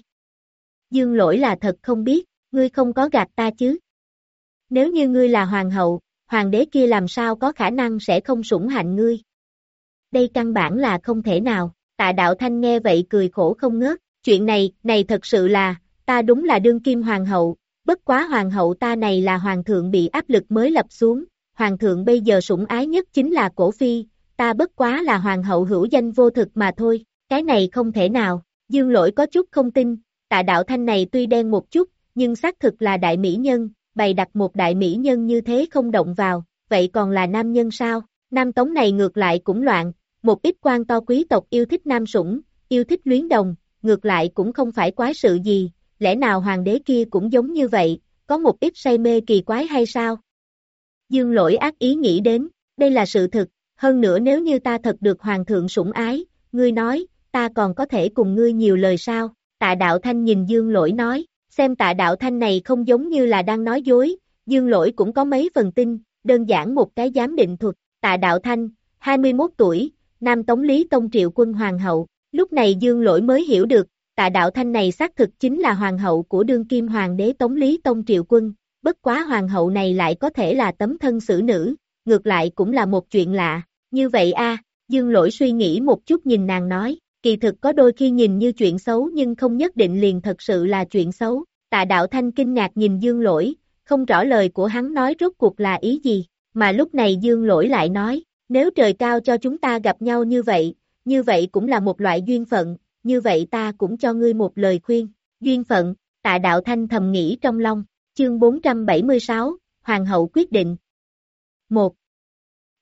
Dương lỗi là thật không biết, ngươi không có gạt ta chứ? Nếu như ngươi là hoàng hậu, hoàng đế kia làm sao có khả năng sẽ không sủng hạnh ngươi? Đây căn bản là không thể nào, tạ đạo thanh nghe vậy cười khổ không ngớt, chuyện này, này thật sự là, ta đúng là đương kim hoàng hậu, bất quá hoàng hậu ta này là hoàng thượng bị áp lực mới lập xuống, hoàng thượng bây giờ sủng ái nhất chính là cổ phi, ta bất quá là hoàng hậu hữu danh vô thực mà thôi, cái này không thể nào, dương lỗi có chút không tin, tạ đạo thanh này tuy đen một chút, nhưng xác thực là đại mỹ nhân, bày đặt một đại mỹ nhân như thế không động vào, vậy còn là nam nhân sao, nam tống này ngược lại cũng loạn, một ít quan to quý tộc yêu thích nam sủng, yêu thích luyến đồng, ngược lại cũng không phải quái sự gì, lẽ nào hoàng đế kia cũng giống như vậy, có một ít say mê kỳ quái hay sao? Dương lỗi ác ý nghĩ đến, đây là sự thực, hơn nữa nếu như ta thật được hoàng thượng sủng ái, ngươi nói, ta còn có thể cùng ngươi nhiều lời sao? Tạ đạo thanh nhìn dương lỗi nói, xem tạ đạo thanh này không giống như là đang nói dối, dương lỗi cũng có mấy phần tin, đơn giản một cái giám định thuật, tạ đạo thanh, 21 tuổi, nam tống lý tông triệu quân hoàng hậu, lúc này dương lỗi mới hiểu được, tạ đạo thanh này xác thực chính là hoàng hậu của đương kim hoàng đế tống lý tông triệu quân, bất quá hoàng hậu này lại có thể là tấm thân xử nữ, ngược lại cũng là một chuyện lạ, như vậy a dương lỗi suy nghĩ một chút nhìn nàng nói, kỳ thực có đôi khi nhìn như chuyện xấu nhưng không nhất định liền thật sự là chuyện xấu, tạ đạo thanh kinh ngạc nhìn dương lỗi, không rõ lời của hắn nói rốt cuộc là ý gì, mà lúc này dương lỗi lại nói, nếu trời cao cho chúng ta gặp nhau như vậy, như vậy cũng là một loại duyên phận, như vậy ta cũng cho ngươi một lời khuyên, duyên phận, tạ đạo thanh thầm nghĩ trong lòng, chương 476, Hoàng hậu quyết định. 1.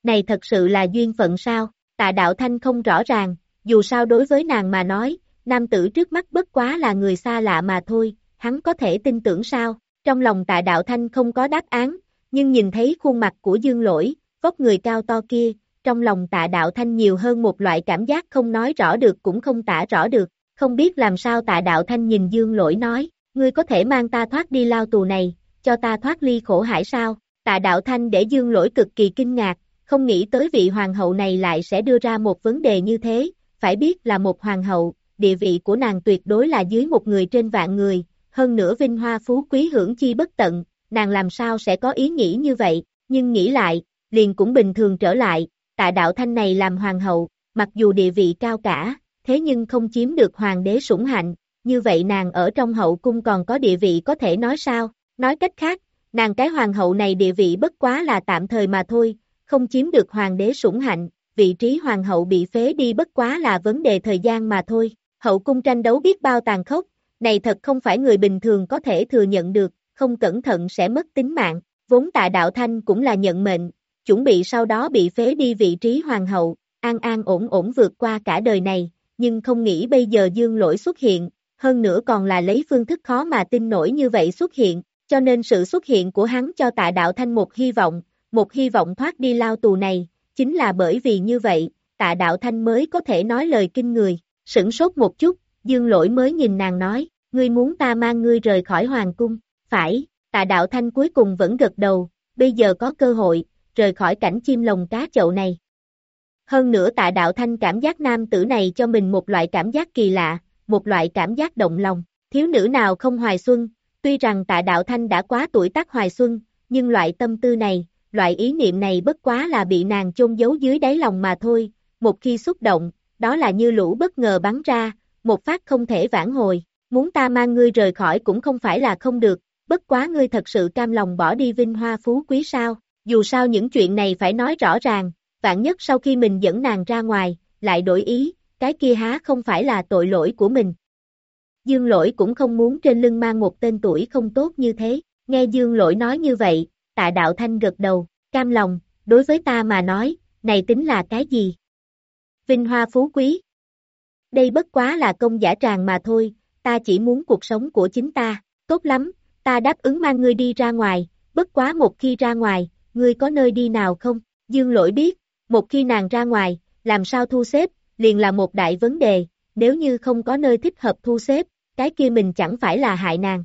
Này thật sự là duyên phận sao, tạ đạo thanh không rõ ràng, dù sao đối với nàng mà nói, nam tử trước mắt bất quá là người xa lạ mà thôi, hắn có thể tin tưởng sao, trong lòng tạ đạo thanh không có đáp án, nhưng nhìn thấy khuôn mặt của dương lỗi, vóc người cao to kia, trong lòng tạ đạo thanh nhiều hơn một loại cảm giác không nói rõ được cũng không tả rõ được, không biết làm sao tạ đạo thanh nhìn dương lỗi nói, ngươi có thể mang ta thoát đi lao tù này, cho ta thoát ly khổ hải sao, tạ đạo thanh để dương lỗi cực kỳ kinh ngạc, không nghĩ tới vị hoàng hậu này lại sẽ đưa ra một vấn đề như thế, phải biết là một hoàng hậu, địa vị của nàng tuyệt đối là dưới một người trên vạn người, hơn nữa vinh hoa phú quý hưởng chi bất tận, nàng làm sao sẽ có ý nghĩ như vậy, nhưng nghĩ lại, liền cũng bình thường trở lại, tạ đạo thanh này làm hoàng hậu, mặc dù địa vị cao cả, thế nhưng không chiếm được hoàng đế sủng hạnh, như vậy nàng ở trong hậu cung còn có địa vị có thể nói sao, nói cách khác, nàng cái hoàng hậu này địa vị bất quá là tạm thời mà thôi, không chiếm được hoàng đế sủng hạnh, vị trí hoàng hậu bị phế đi bất quá là vấn đề thời gian mà thôi, hậu cung tranh đấu biết bao tàn khốc, này thật không phải người bình thường có thể thừa nhận được, không cẩn thận sẽ mất tính mạng, vốn tạ đạo thanh cũng là nhận mệnh, chuẩn bị sau đó bị phế đi vị trí hoàng hậu, an an ổn ổn vượt qua cả đời này, nhưng không nghĩ bây giờ dương lỗi xuất hiện, hơn nữa còn là lấy phương thức khó mà tin nổi như vậy xuất hiện, cho nên sự xuất hiện của hắn cho tạ đạo thanh một hy vọng, một hy vọng thoát đi lao tù này, chính là bởi vì như vậy, tạ đạo thanh mới có thể nói lời kinh người, sửng sốt một chút, dương lỗi mới nhìn nàng nói, ngươi muốn ta mang ngươi rời khỏi hoàng cung, phải, tạ đạo thanh cuối cùng vẫn gật đầu, bây giờ có cơ hội, rời khỏi cảnh chim lồng cá chậu này. Hơn nữa tạ đạo thanh cảm giác nam tử này cho mình một loại cảm giác kỳ lạ, một loại cảm giác động lòng, thiếu nữ nào không hoài xuân, tuy rằng tạ đạo thanh đã quá tuổi tác hoài xuân, nhưng loại tâm tư này, loại ý niệm này bất quá là bị nàng chôn giấu dưới đáy lòng mà thôi, một khi xúc động, đó là như lũ bất ngờ bắn ra, một phát không thể vãn hồi, muốn ta mang ngươi rời khỏi cũng không phải là không được, bất quá ngươi thật sự cam lòng bỏ đi vinh hoa phú quý sao, dù sao những chuyện này phải nói rõ ràng, vạn nhất sau khi mình dẫn nàng ra ngoài, lại đổi ý, cái kia há không phải là tội lỗi của mình. Dương lỗi cũng không muốn trên lưng mang một tên tuổi không tốt như thế, nghe dương lỗi nói như vậy, tạ đạo thanh gật đầu, cam lòng, đối với ta mà nói, này tính là cái gì? Vinh hoa phú quý. Đây bất quá là công giả tràng mà thôi, ta chỉ muốn cuộc sống của chính ta, tốt lắm, ta đáp ứng mang ngươi đi ra ngoài, bất quá một khi ra ngoài, ngươi có nơi đi nào không? Dương lỗi biết, một khi nàng ra ngoài, làm sao thu xếp, liền là một đại vấn đề, nếu như không có nơi thích hợp thu xếp, cái kia mình chẳng phải là hại nàng.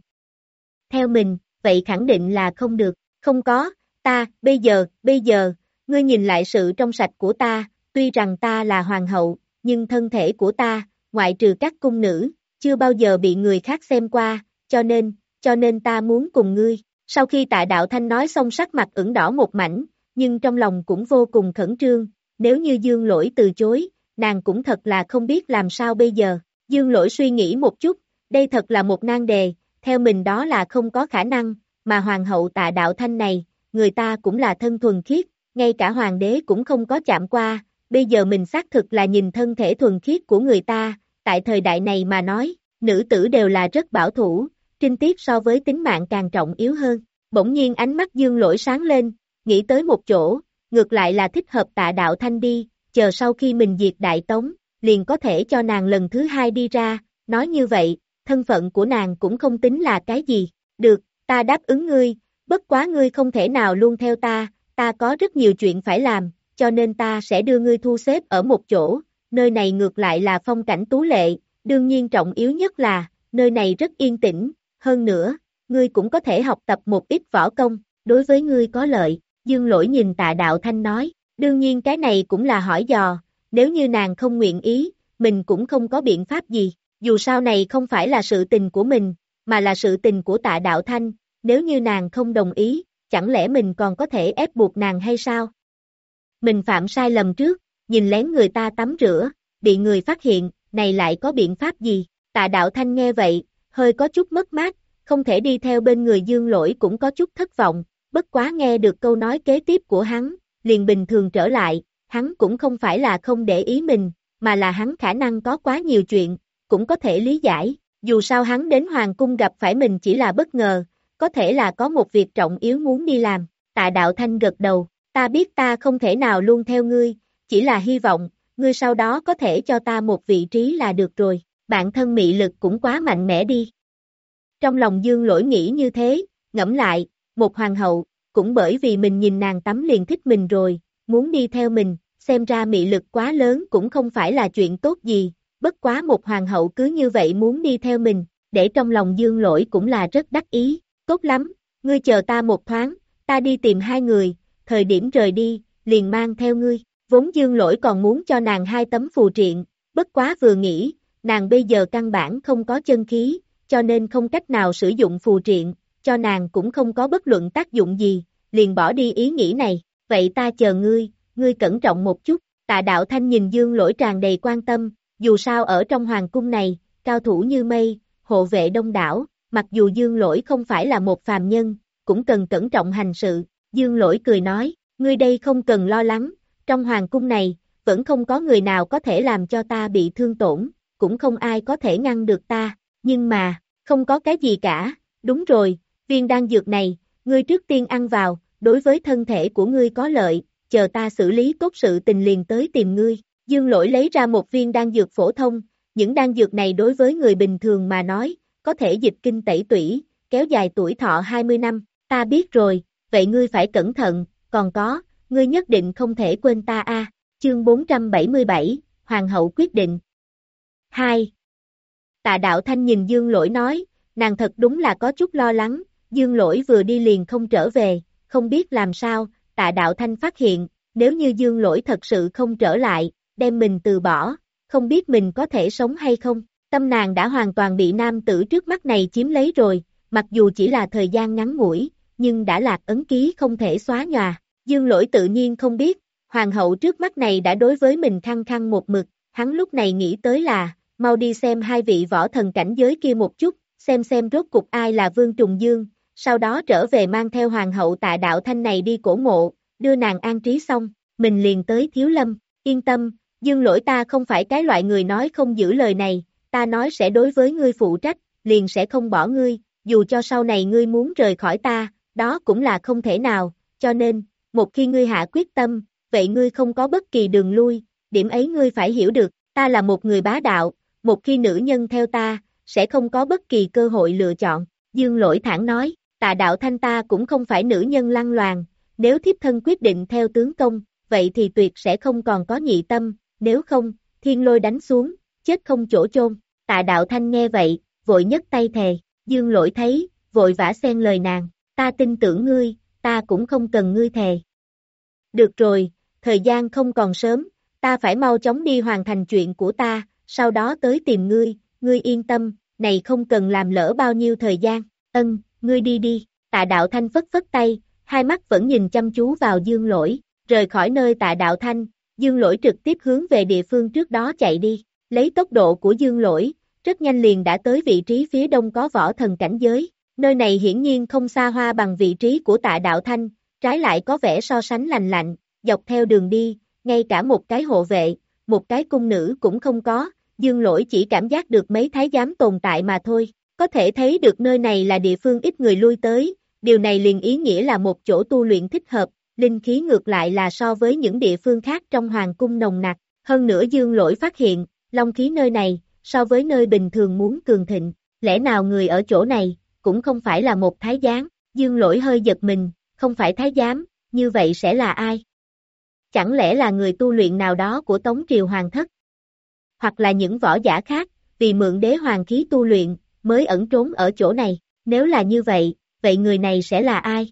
Theo mình, vậy khẳng định là không được, không có, ta, bây giờ, bây giờ, ngươi nhìn lại sự trong sạch của ta, tuy rằng ta là hoàng hậu, nhưng thân thể của ta, ngoại trừ các cung nữ, chưa bao giờ bị người khác xem qua, cho nên, cho nên ta muốn cùng ngươi. Sau khi tạ đạo thanh nói xong sắc mặt ửng đỏ một mảnh, nhưng trong lòng cũng vô cùng khẩn trương, nếu như dương lỗi từ chối, nàng cũng thật là không biết làm sao bây giờ. Dương lỗi suy nghĩ một chút, đây thật là một nan đề, theo mình đó là không có khả năng, mà hoàng hậu tạ đạo thanh này, người ta cũng là thân thuần khiết, ngay cả hoàng đế cũng không có chạm qua, bây giờ mình xác thực là nhìn thân thể thuần khiết của người ta, tại thời đại này mà nói, nữ tử đều là rất bảo thủ, trinh tiết so với tính mạng càng trọng yếu hơn. Bỗng nhiên ánh mắt dương lỗi sáng lên, nghĩ tới một chỗ, ngược lại là thích hợp tạ đạo thanh đi, chờ sau khi mình diệt đại tống, liền có thể cho nàng lần thứ hai đi ra, nói như vậy, thân phận của nàng cũng không tính là cái gì, được, ta đáp ứng ngươi, bất quá ngươi không thể nào luôn theo ta, ta có rất nhiều chuyện phải làm, cho nên ta sẽ đưa ngươi thu xếp ở một chỗ, nơi này ngược lại là phong cảnh tú lệ, đương nhiên trọng yếu nhất là, nơi này rất yên tĩnh, hơn nữa, ngươi cũng có thể học tập một ít võ công, đối với ngươi có lợi, dương lỗi nhìn tạ đạo thanh nói, đương nhiên cái này cũng là hỏi dò, nếu như nàng không nguyện ý, mình cũng không có biện pháp gì, dù sao này không phải là sự tình của mình, mà là sự tình của tạ đạo thanh, nếu như nàng không đồng ý, chẳng lẽ mình còn có thể ép buộc nàng hay sao? Mình phạm sai lầm trước, nhìn lén người ta tắm rửa, bị người phát hiện, này lại có biện pháp gì? Tạ đạo thanh nghe vậy, hơi có chút mất mát, không thể đi theo bên người dương lỗi cũng có chút thất vọng, bất quá nghe được câu nói kế tiếp của hắn, liền bình thường trở lại, hắn cũng không phải là không để ý mình, mà là hắn khả năng có quá nhiều chuyện, cũng có thể lý giải, dù sao hắn đến Hoàng Cung gặp phải mình chỉ là bất ngờ, có thể là có một việc trọng yếu muốn đi làm, tạ đạo thanh gật đầu, ta biết ta không thể nào luôn theo ngươi, chỉ là hy vọng, ngươi sau đó có thể cho ta một vị trí là được rồi, bản thân mị lực cũng quá mạnh mẽ đi. Trong lòng dương lỗi nghĩ như thế, ngẫm lại, một hoàng hậu, cũng bởi vì mình nhìn nàng tắm liền thích mình rồi, muốn đi theo mình, xem ra mị lực quá lớn cũng không phải là chuyện tốt gì, bất quá một hoàng hậu cứ như vậy muốn đi theo mình, để trong lòng dương lỗi cũng là rất đắc ý, tốt lắm, ngươi chờ ta một thoáng, ta đi tìm hai người, thời điểm rời đi, liền mang theo ngươi, vốn dương lỗi còn muốn cho nàng hai tấm phù triện, bất quá vừa nghĩ, nàng bây giờ căn bản không có chân khí, cho nên không cách nào sử dụng phù triện, cho nàng cũng không có bất luận tác dụng gì, liền bỏ đi ý nghĩ này, vậy ta chờ ngươi, ngươi cẩn trọng một chút, tạ đạo thanh nhìn dương lỗi tràn đầy quan tâm, dù sao ở trong hoàng cung này, cao thủ như mây, hộ vệ đông đảo, mặc dù dương lỗi không phải là một phàm nhân, cũng cần cẩn trọng hành sự, dương lỗi cười nói, ngươi đây không cần lo lắng, trong hoàng cung này, vẫn không có người nào có thể làm cho ta bị thương tổn, cũng không ai có thể ngăn được ta, nhưng mà, không có cái gì cả, đúng rồi, viên đan dược này, ngươi trước tiên ăn vào, đối với thân thể của ngươi có lợi, chờ ta xử lý tốt sự tình liền tới tìm ngươi. Dương lỗi lấy ra một viên đan dược phổ thông, những đan dược này đối với người bình thường mà nói, có thể dịch kinh tẩy tủy, kéo dài tuổi thọ 20 năm, ta biết rồi, vậy ngươi phải cẩn thận, còn có, ngươi nhất định không thể quên ta a. Chương 477, Hoàng hậu quyết định. 2. Tạ đạo thanh nhìn Dương lỗi nói, nàng thật đúng là có chút lo lắng, Dương lỗi vừa đi liền không trở về, không biết làm sao, tạ đạo thanh phát hiện, nếu như Dương lỗi thật sự không trở lại, đem mình từ bỏ, không biết mình có thể sống hay không, tâm nàng đã hoàn toàn bị nam tử trước mắt này chiếm lấy rồi, mặc dù chỉ là thời gian ngắn ngủi, nhưng đã lạc ấn ký không thể xóa nhòa, Dương lỗi tự nhiên không biết, hoàng hậu trước mắt này đã đối với mình khăng khăng một mực, hắn lúc này nghĩ tới là, mau đi xem hai vị võ thần cảnh giới kia một chút, xem xem rốt cục ai là Vương Trùng Dương, sau đó trở về mang theo hoàng hậu tạ đạo thanh này đi cổ mộ, đưa nàng an trí xong, mình liền tới thiếu lâm, yên tâm, dương lỗi ta không phải cái loại người nói không giữ lời này, ta nói sẽ đối với ngươi phụ trách, liền sẽ không bỏ ngươi, dù cho sau này ngươi muốn rời khỏi ta, đó cũng là không thể nào, cho nên, một khi ngươi hạ quyết tâm, vậy ngươi không có bất kỳ đường lui, điểm ấy ngươi phải hiểu được, ta là một người bá đạo, một khi nữ nhân theo ta, sẽ không có bất kỳ cơ hội lựa chọn, dương lỗi thẳng nói, tạ đạo thanh ta cũng không phải nữ nhân lăng loàn, nếu thiếp thân quyết định theo tướng công, vậy thì tuyệt sẽ không còn có nhị tâm, nếu không, thiên lôi đánh xuống, chết không chỗ chôn. Tạ đạo thanh nghe vậy, vội nhấc tay thề, dương lỗi thấy, vội vã xen lời nàng, ta tin tưởng ngươi, ta cũng không cần ngươi thề. Được rồi, thời gian không còn sớm, ta phải mau chóng đi hoàn thành chuyện của ta, sau đó tới tìm ngươi, ngươi yên tâm, này không cần làm lỡ bao nhiêu thời gian, ân, ngươi đi đi, tạ đạo thanh phất phất tay, hai mắt vẫn nhìn chăm chú vào dương lỗi, rời khỏi nơi tạ đạo thanh, dương lỗi trực tiếp hướng về địa phương trước đó chạy đi, lấy tốc độ của dương lỗi, rất nhanh liền đã tới vị trí phía đông có võ thần cảnh giới, nơi này hiển nhiên không xa hoa bằng vị trí của tạ đạo thanh, trái lại có vẻ so sánh lành lạnh, dọc theo đường đi, ngay cả một cái hộ vệ, một cái cung nữ cũng không có, dương lỗi chỉ cảm giác được mấy thái giám tồn tại mà thôi, có thể thấy được nơi này là địa phương ít người lui tới, điều này liền ý nghĩa là một chỗ tu luyện thích hợp, linh khí ngược lại là so với những địa phương khác trong hoàng cung nồng nặc, hơn nữa dương lỗi phát hiện, long khí nơi này, so với nơi bình thường muốn cường thịnh, lẽ nào người ở chỗ này, cũng không phải là một thái giám, dương lỗi hơi giật mình, không phải thái giám, như vậy sẽ là ai? Chẳng lẽ là người tu luyện nào đó của Tống Triều Hoàng Thất? Hoặc là những võ giả khác, vì mượn đế hoàng khí tu luyện, mới ẩn trốn ở chỗ này, nếu là như vậy, vậy người này sẽ là ai?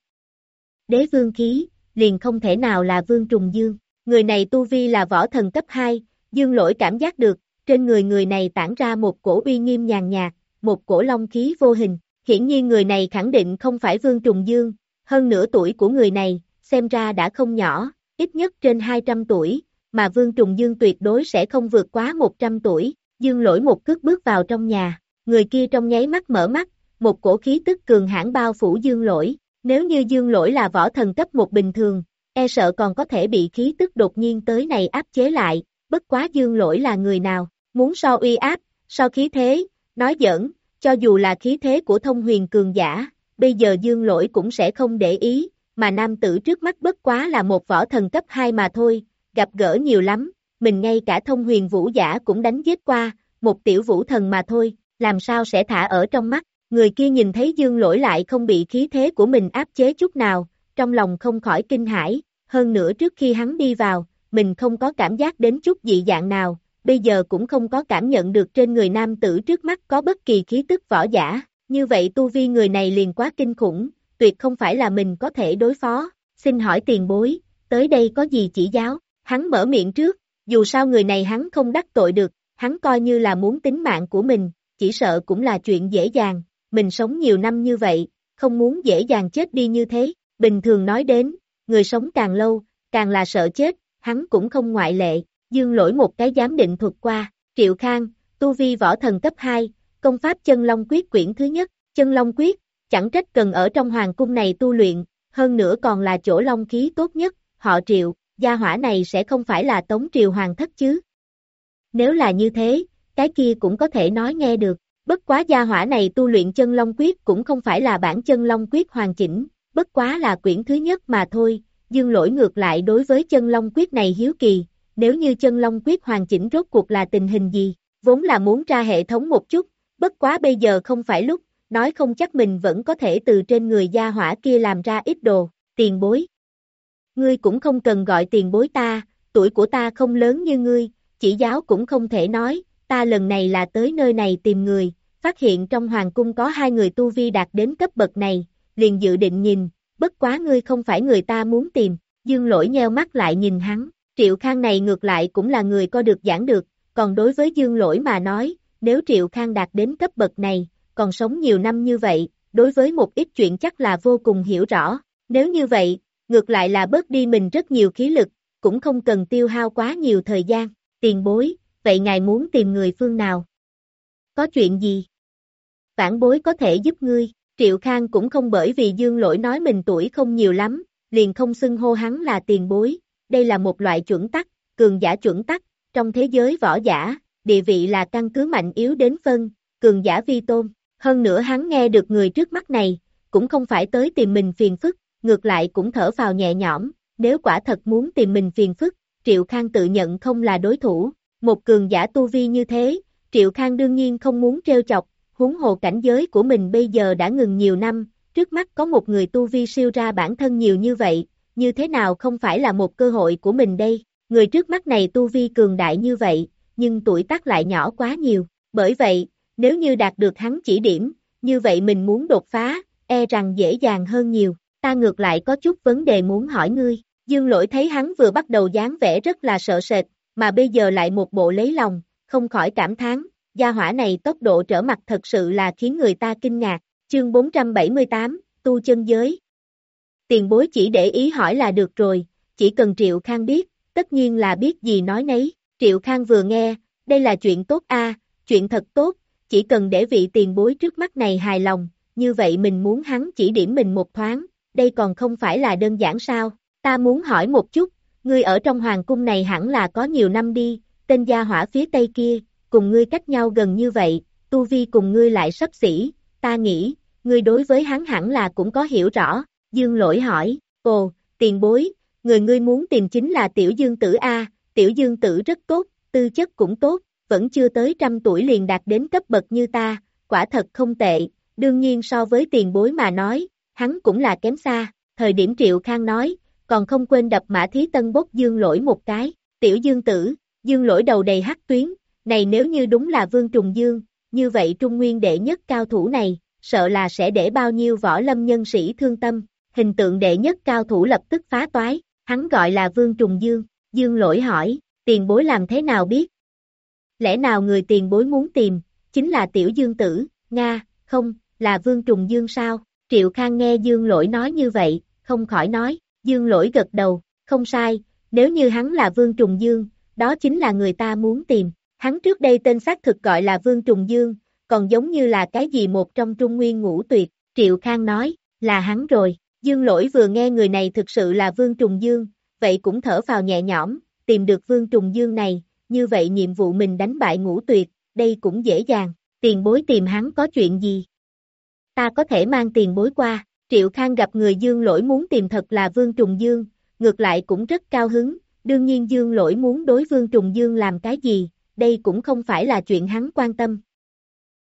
Đế vương khí, liền không thể nào là vương trùng dương, người này tu vi là võ thần cấp 2, dương lỗi cảm giác được, trên người người này tản ra một cổ uy nghiêm nhàn nhạt, một cổ long khí vô hình, hiển nhiên người này khẳng định không phải vương trùng dương, hơn nửa tuổi của người này, xem ra đã không nhỏ, ít nhất trên 200 tuổi, mà Vương Trùng Dương tuyệt đối sẽ không vượt quá 100 tuổi, Dương lỗi một cước bước vào trong nhà, người kia trong nháy mắt mở mắt, một cổ khí tức cường hãn bao phủ Dương lỗi, nếu như Dương lỗi là võ thần cấp một bình thường, e sợ còn có thể bị khí tức đột nhiên tới này áp chế lại, bất quá Dương lỗi là người nào, muốn so uy áp, so khí thế, nói giỡn, cho dù là khí thế của thông huyền cường giả, bây giờ Dương lỗi cũng sẽ không để ý, mà nam tử trước mắt bất quá là một võ thần cấp 2 mà thôi, gặp gỡ nhiều lắm, mình ngay cả thông huyền vũ giả cũng đánh giết qua, một tiểu vũ thần mà thôi, làm sao sẽ thả ở trong mắt, người kia nhìn thấy dương lỗi lại không bị khí thế của mình áp chế chút nào, trong lòng không khỏi kinh hãi, hơn nữa trước khi hắn đi vào, mình không có cảm giác đến chút dị dạng nào, bây giờ cũng không có cảm nhận được trên người nam tử trước mắt có bất kỳ khí tức võ giả, như vậy tu vi người này liền quá kinh khủng, tuyệt không phải là mình có thể đối phó, xin hỏi tiền bối, tới đây có gì chỉ giáo, hắn mở miệng trước, dù sao người này hắn không đắc tội được, hắn coi như là muốn tính mạng của mình, chỉ sợ cũng là chuyện dễ dàng, mình sống nhiều năm như vậy, không muốn dễ dàng chết đi như thế, bình thường nói đến, người sống càng lâu, càng là sợ chết, hắn cũng không ngoại lệ, dương lỗi một cái giám định thuật qua, triệu khang, tu vi võ thần cấp 2, công pháp chân long quyết quyển thứ nhất, chân long quyết, chẳng trách cần ở trong hoàng cung này tu luyện, hơn nữa còn là chỗ long khí tốt nhất, họ triệu, gia hỏa này sẽ không phải là tống triều hoàng thất chứ. Nếu là như thế, cái kia cũng có thể nói nghe được, bất quá gia hỏa này tu luyện chân long quyết cũng không phải là bản chân long quyết hoàn chỉnh, bất quá là quyển thứ nhất mà thôi, dương lỗi ngược lại đối với chân long quyết này hiếu kỳ, nếu như chân long quyết hoàn chỉnh rốt cuộc là tình hình gì, vốn là muốn ra hệ thống một chút, bất quá bây giờ không phải lúc, nói không chắc mình vẫn có thể từ trên người gia hỏa kia làm ra ít đồ, tiền bối. Ngươi cũng không cần gọi tiền bối ta, tuổi của ta không lớn như ngươi, chỉ giáo cũng không thể nói, ta lần này là tới nơi này tìm người, phát hiện trong hoàng cung có hai người tu vi đạt đến cấp bậc này, liền dự định nhìn, bất quá ngươi không phải người ta muốn tìm, dương lỗi nheo mắt lại nhìn hắn, triệu khang này ngược lại cũng là người có được giảng được, còn đối với dương lỗi mà nói, nếu triệu khang đạt đến cấp bậc này, còn sống nhiều năm như vậy, đối với một ít chuyện chắc là vô cùng hiểu rõ. Nếu như vậy, ngược lại là bớt đi mình rất nhiều khí lực, cũng không cần tiêu hao quá nhiều thời gian, tiền bối, vậy ngài muốn tìm người phương nào? Có chuyện gì? Vãn bối có thể giúp ngươi, Triệu Khang cũng không bởi vì dương lỗi nói mình tuổi không nhiều lắm, liền không xưng hô hắn là tiền bối, đây là một loại chuẩn tắc, cường giả chuẩn tắc, trong thế giới võ giả, địa vị là căn cứ mạnh yếu đến phân, cường giả vi tôn, hơn nữa hắn nghe được người trước mắt này, cũng không phải tới tìm mình phiền phức, ngược lại cũng thở vào nhẹ nhõm, nếu quả thật muốn tìm mình phiền phức, Triệu Khang tự nhận không là đối thủ, một cường giả tu vi như thế, Triệu Khang đương nhiên không muốn treo chọc, huống hồ cảnh giới của mình bây giờ đã ngừng nhiều năm, trước mắt có một người tu vi siêu ra bản thân nhiều như vậy, như thế nào không phải là một cơ hội của mình đây, người trước mắt này tu vi cường đại như vậy, nhưng tuổi tác lại nhỏ quá nhiều, bởi vậy, nếu như đạt được hắn chỉ điểm, như vậy mình muốn đột phá, e rằng dễ dàng hơn nhiều, ta ngược lại có chút vấn đề muốn hỏi ngươi. Dương lỗi thấy hắn vừa bắt đầu dáng vẻ rất là sợ sệt, mà bây giờ lại một bộ lấy lòng, không khỏi cảm thán, gia hỏa này tốc độ trở mặt thật sự là khiến người ta kinh ngạc. Chương 478, Tu chân giới. Tiền bối chỉ để ý hỏi là được rồi, chỉ cần Triệu Khang biết, tất nhiên là biết gì nói nấy. Triệu Khang vừa nghe, đây là chuyện tốt a, chuyện thật tốt, chỉ cần để vị tiền bối trước mắt này hài lòng, như vậy mình muốn hắn chỉ điểm mình một thoáng, đây còn không phải là đơn giản sao, ta muốn hỏi một chút, ngươi ở trong hoàng cung này hẳn là có nhiều năm đi, tên gia hỏa phía tây kia, cùng ngươi cách nhau gần như vậy, tu vi cùng ngươi lại sắp xỉ, ta nghĩ, ngươi đối với hắn hẳn là cũng có hiểu rõ, dương lỗi hỏi, ồ, tiền bối, người ngươi muốn tìm chính là tiểu dương tử A, tiểu dương tử rất tốt, tư chất cũng tốt, vẫn chưa tới trăm tuổi liền đạt đến cấp bậc như ta, quả thật không tệ, đương nhiên so với tiền bối mà nói, hắn cũng là kém xa, thời điểm Triệu Khang nói, còn không quên đập mã thí tân bốc dương lỗi một cái, tiểu dương tử, dương lỗi đầu đầy hắc tuyến, này nếu như đúng là vương trùng dương, như vậy trung nguyên đệ nhất cao thủ này, sợ là sẽ để bao nhiêu võ lâm nhân sĩ thương tâm, hình tượng đệ nhất cao thủ lập tức phá toái, hắn gọi là vương trùng dương, dương lỗi hỏi, tiền bối làm thế nào biết? Lẽ nào người tiền bối muốn tìm, chính là tiểu dương tử, Nga, không, là vương trùng dương sao? Triệu Khang nghe dương lỗi nói như vậy, không khỏi nói, dương lỗi gật đầu, không sai, nếu như hắn là vương trùng dương, đó chính là người ta muốn tìm. Hắn trước đây tên xác thực gọi là Vương Trùng Dương, còn giống như là cái gì một trong trung nguyên ngũ tuyệt, Triệu Khang nói, là hắn rồi. Dương lỗi vừa nghe người này thực sự là Vương Trùng Dương, vậy cũng thở vào nhẹ nhõm, tìm được Vương Trùng Dương này, như vậy nhiệm vụ mình đánh bại ngũ tuyệt, đây cũng dễ dàng, tiền bối tìm hắn có chuyện gì? Ta có thể mang tiền bối qua, Triệu Khang gặp người Dương lỗi muốn tìm thật là Vương Trùng Dương, ngược lại cũng rất cao hứng, đương nhiên Dương lỗi muốn đối Vương Trùng Dương làm cái gì, đây cũng không phải là chuyện hắn quan tâm.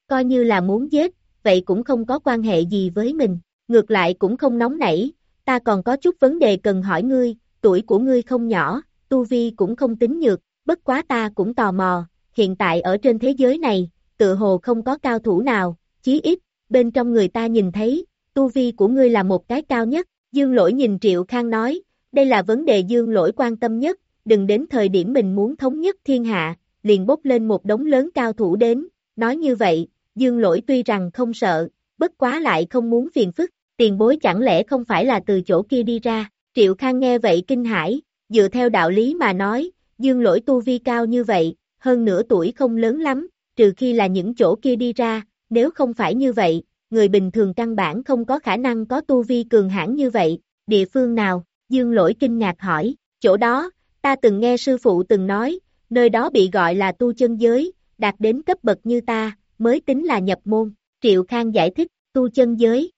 Coi như là muốn giết, vậy cũng không có quan hệ gì với mình, ngược lại cũng không nóng nảy, ta còn có chút vấn đề cần hỏi ngươi, tuổi của ngươi không nhỏ, tu vi cũng không tính nhược, bất quá ta cũng tò mò, hiện tại ở trên thế giới này, tự hồ không có cao thủ nào, chí ít, bên trong người ta nhìn thấy, tu vi của ngươi là một cái cao nhất, Dương Lỗi nhìn Triệu Khang nói, đây là vấn đề Dương Lỗi quan tâm nhất, đừng đến thời điểm mình muốn thống nhất thiên hạ, liền bốc lên một đống lớn cao thủ đến, nói như vậy, Dương Lỗi tuy rằng không sợ, bất quá lại không muốn phiền phức, tiền bối chẳng lẽ không phải là từ chỗ kia đi ra, Triệu Khang nghe vậy kinh hãi, dựa theo đạo lý mà nói, Dương Lỗi tu vi cao như vậy, hơn nửa tuổi không lớn lắm, trừ khi là những chỗ kia đi ra, nếu không phải như vậy, người bình thường căn bản không có khả năng có tu vi cường hãn như vậy, địa phương nào, Dương Lỗi kinh ngạc hỏi, chỗ đó, ta từng nghe sư phụ từng nói, nơi đó bị gọi là tu chân giới, đạt đến cấp bậc như ta, mới tính là nhập môn, Triệu Khang giải thích, tu chân giới.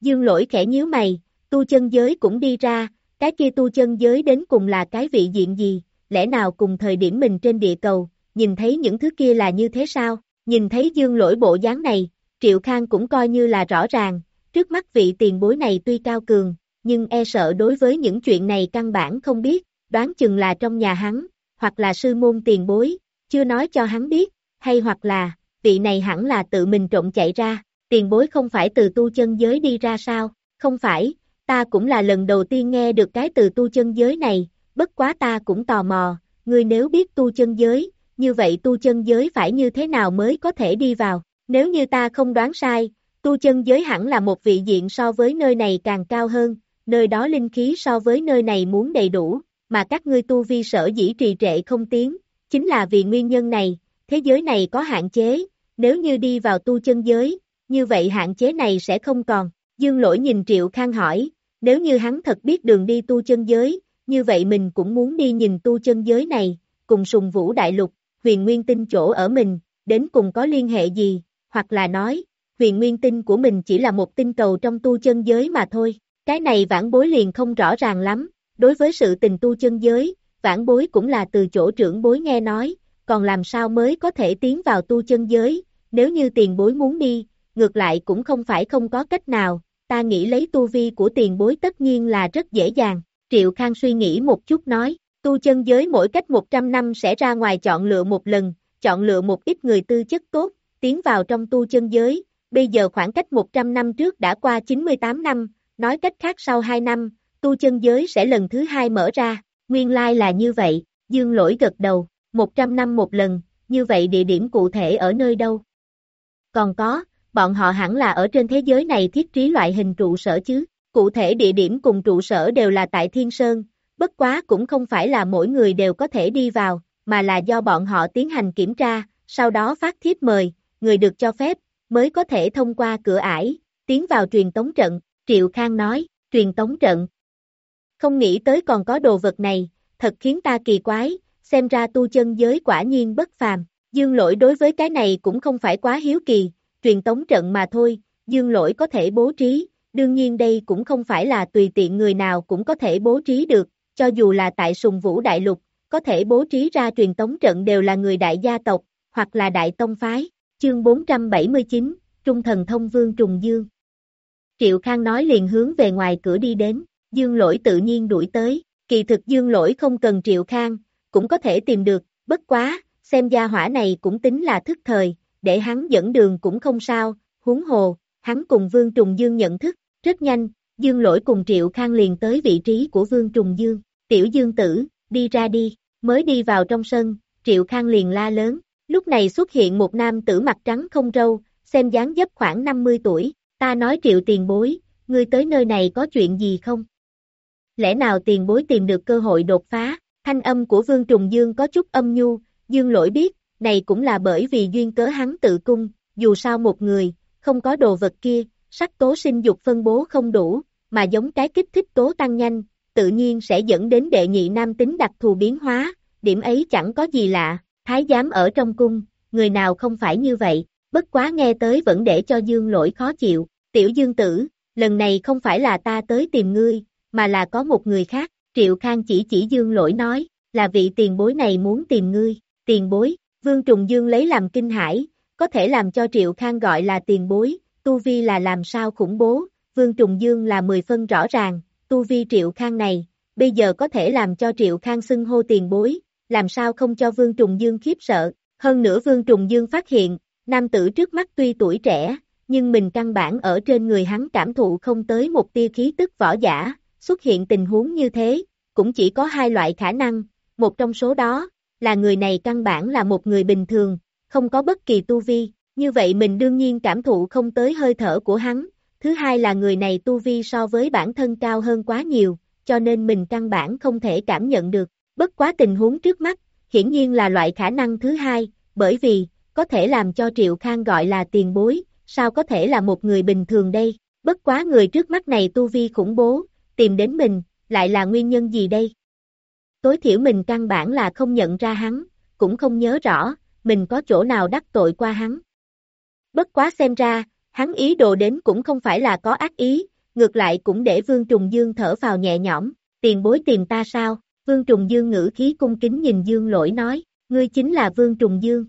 Dương lỗi khẽ nhíu mày, tu chân giới cũng đi ra, cái kia tu chân giới đến cùng là cái vị diện gì, lẽ nào cùng thời điểm mình trên địa cầu, nhìn thấy những thứ kia là như thế sao, nhìn thấy dương lỗi bộ dáng này, Triệu Khang cũng coi như là rõ ràng, trước mắt vị tiền bối này tuy cao cường, nhưng e sợ đối với những chuyện này căn bản không biết, đoán chừng là trong nhà hắn, hoặc là sư môn tiền bối, chưa nói cho hắn biết, hay hoặc là, vị này hẳn là tự mình trộm chạy ra, tiền bối không phải từ tu chân giới đi ra sao, không phải, ta cũng là lần đầu tiên nghe được cái từ tu chân giới này, bất quá ta cũng tò mò, ngươi nếu biết tu chân giới, như vậy tu chân giới phải như thế nào mới có thể đi vào, nếu như ta không đoán sai, tu chân giới hẳn là một vị diện so với nơi này càng cao hơn, nơi đó linh khí so với nơi này muốn đầy đủ, mà các ngươi tu vi sở dĩ trì trệ không tiến, chính là vì nguyên nhân này, thế giới này có hạn chế, nếu như đi vào tu chân giới, như vậy hạn chế này sẽ không còn. Dương lỗi nhìn Triệu Khang hỏi, nếu như hắn thật biết đường đi tu chân giới, như vậy mình cũng muốn đi nhìn tu chân giới này, cùng sùng vũ đại lục, huyền nguyên tinh chỗ ở mình, đến cùng có liên hệ gì, hoặc là nói, huyền nguyên tinh của mình chỉ là một tinh cầu trong tu chân giới mà thôi. Cái này vãn bối liền không rõ ràng lắm, đối với sự tình tu chân giới, vãn bối cũng là từ chỗ trưởng bối nghe nói, còn làm sao mới có thể tiến vào tu chân giới, nếu như tiền bối muốn đi, ngược lại cũng không phải không có cách nào, ta nghĩ lấy tu vi của tiền bối tất nhiên là rất dễ dàng, Triệu Khang suy nghĩ một chút nói, tu chân giới mỗi cách 100 năm sẽ ra ngoài chọn lựa một lần, chọn lựa một ít người tư chất tốt, tiến vào trong tu chân giới, bây giờ khoảng cách 100 năm trước đã qua 98 năm, nói cách khác sau 2 năm, tu chân giới sẽ lần thứ hai mở ra, nguyên lai là như vậy, dương lỗi gật đầu, 100 năm một lần, như vậy địa điểm cụ thể ở nơi đâu? Còn có, bọn họ hẳn là ở trên thế giới này thiết trí loại hình trụ sở chứ, cụ thể địa điểm cùng trụ sở đều là tại Thiên Sơn, bất quá cũng không phải là mỗi người đều có thể đi vào, mà là do bọn họ tiến hành kiểm tra, sau đó phát thiếp mời, người được cho phép, mới có thể thông qua cửa ải, tiến vào truyền tống trận, Triệu Khang nói, truyền tống trận, không nghĩ tới còn có đồ vật này, thật khiến ta kỳ quái, xem ra tu chân giới quả nhiên bất phàm. Dương lỗi đối với cái này cũng không phải quá hiếu kỳ, truyền tống trận mà thôi, dương lỗi có thể bố trí, đương nhiên đây cũng không phải là tùy tiện người nào cũng có thể bố trí được, cho dù là tại sùng vũ đại lục, có thể bố trí ra truyền tống trận đều là người đại gia tộc, hoặc là đại tông phái. Chương 479, Trung thần thông vương Trùng Dương. Triệu Khang nói liền hướng về ngoài cửa đi đến, Dương lỗi tự nhiên đuổi tới, kỳ thực Dương lỗi không cần Triệu Khang, cũng có thể tìm được, bất quá, xem gia hỏa này cũng tính là thức thời, để hắn dẫn đường cũng không sao, huống hồ, hắn cùng Vương Trùng Dương nhận thức, rất nhanh, Dương lỗi cùng Triệu Khang liền tới vị trí của Vương Trùng Dương, tiểu Dương tử, đi ra đi, mới đi vào trong sân, Triệu Khang liền la lớn, lúc này xuất hiện một nam tử mặt trắng không râu, xem dáng dấp khoảng 50 tuổi, ta nói Triệu tiền bối, ngươi tới nơi này có chuyện gì không? Lẽ nào tiền bối tìm được cơ hội đột phá, thanh âm của Vương Trùng Dương có chút âm nhu, Dương lỗi biết, này cũng là bởi vì duyên cớ hắn tự cung, dù sao một người, không có đồ vật kia, sắc tố sinh dục phân bố không đủ, mà giống cái kích thích tố tăng nhanh, tự nhiên sẽ dẫn đến đệ nhị nam tính đặc thù biến hóa, điểm ấy chẳng có gì lạ, thái giám ở trong cung, người nào không phải như vậy, bất quá nghe tới vẫn để cho dương lỗi khó chịu, tiểu dương tử, lần này không phải là ta tới tìm ngươi, mà là có một người khác, triệu khang chỉ chỉ dương lỗi nói, là vị tiền bối này muốn tìm ngươi, tiền bối, vương trùng dương lấy làm kinh hải, có thể làm cho triệu khang gọi là tiền bối, tu vi là làm sao khủng bố, vương trùng dương là 10 phân rõ ràng, tu vi triệu khang này, bây giờ có thể làm cho triệu khang xưng hô tiền bối, làm sao không cho vương trùng dương khiếp sợ, hơn nữa vương trùng dương phát hiện, nam tử trước mắt tuy tuổi trẻ, nhưng mình căn bản ở trên người hắn cảm thụ không tới một tia khí tức võ giả, xuất hiện tình huống như thế, cũng chỉ có hai loại khả năng, một trong số đó, là người này căn bản là một người bình thường, không có bất kỳ tu vi, như vậy mình đương nhiên cảm thụ không tới hơi thở của hắn, thứ hai là người này tu vi so với bản thân cao hơn quá nhiều, cho nên mình căn bản không thể cảm nhận được, bất quá tình huống trước mắt, hiển nhiên là loại khả năng thứ hai, bởi vì, có thể làm cho Triệu Khang gọi là tiền bối, sao có thể là một người bình thường đây, bất quá người trước mắt này tu vi khủng bố, tìm đến mình, lại là nguyên nhân gì đây? Tối thiểu mình căn bản là không nhận ra hắn, cũng không nhớ rõ, mình có chỗ nào đắc tội qua hắn. Bất quá xem ra, hắn ý đồ đến cũng không phải là có ác ý, ngược lại cũng để Vương Trùng Dương thở vào nhẹ nhõm, tiền bối tìm ta sao, Vương Trùng Dương ngữ khí cung kính nhìn Dương lỗi nói, ngươi chính là Vương Trùng Dương.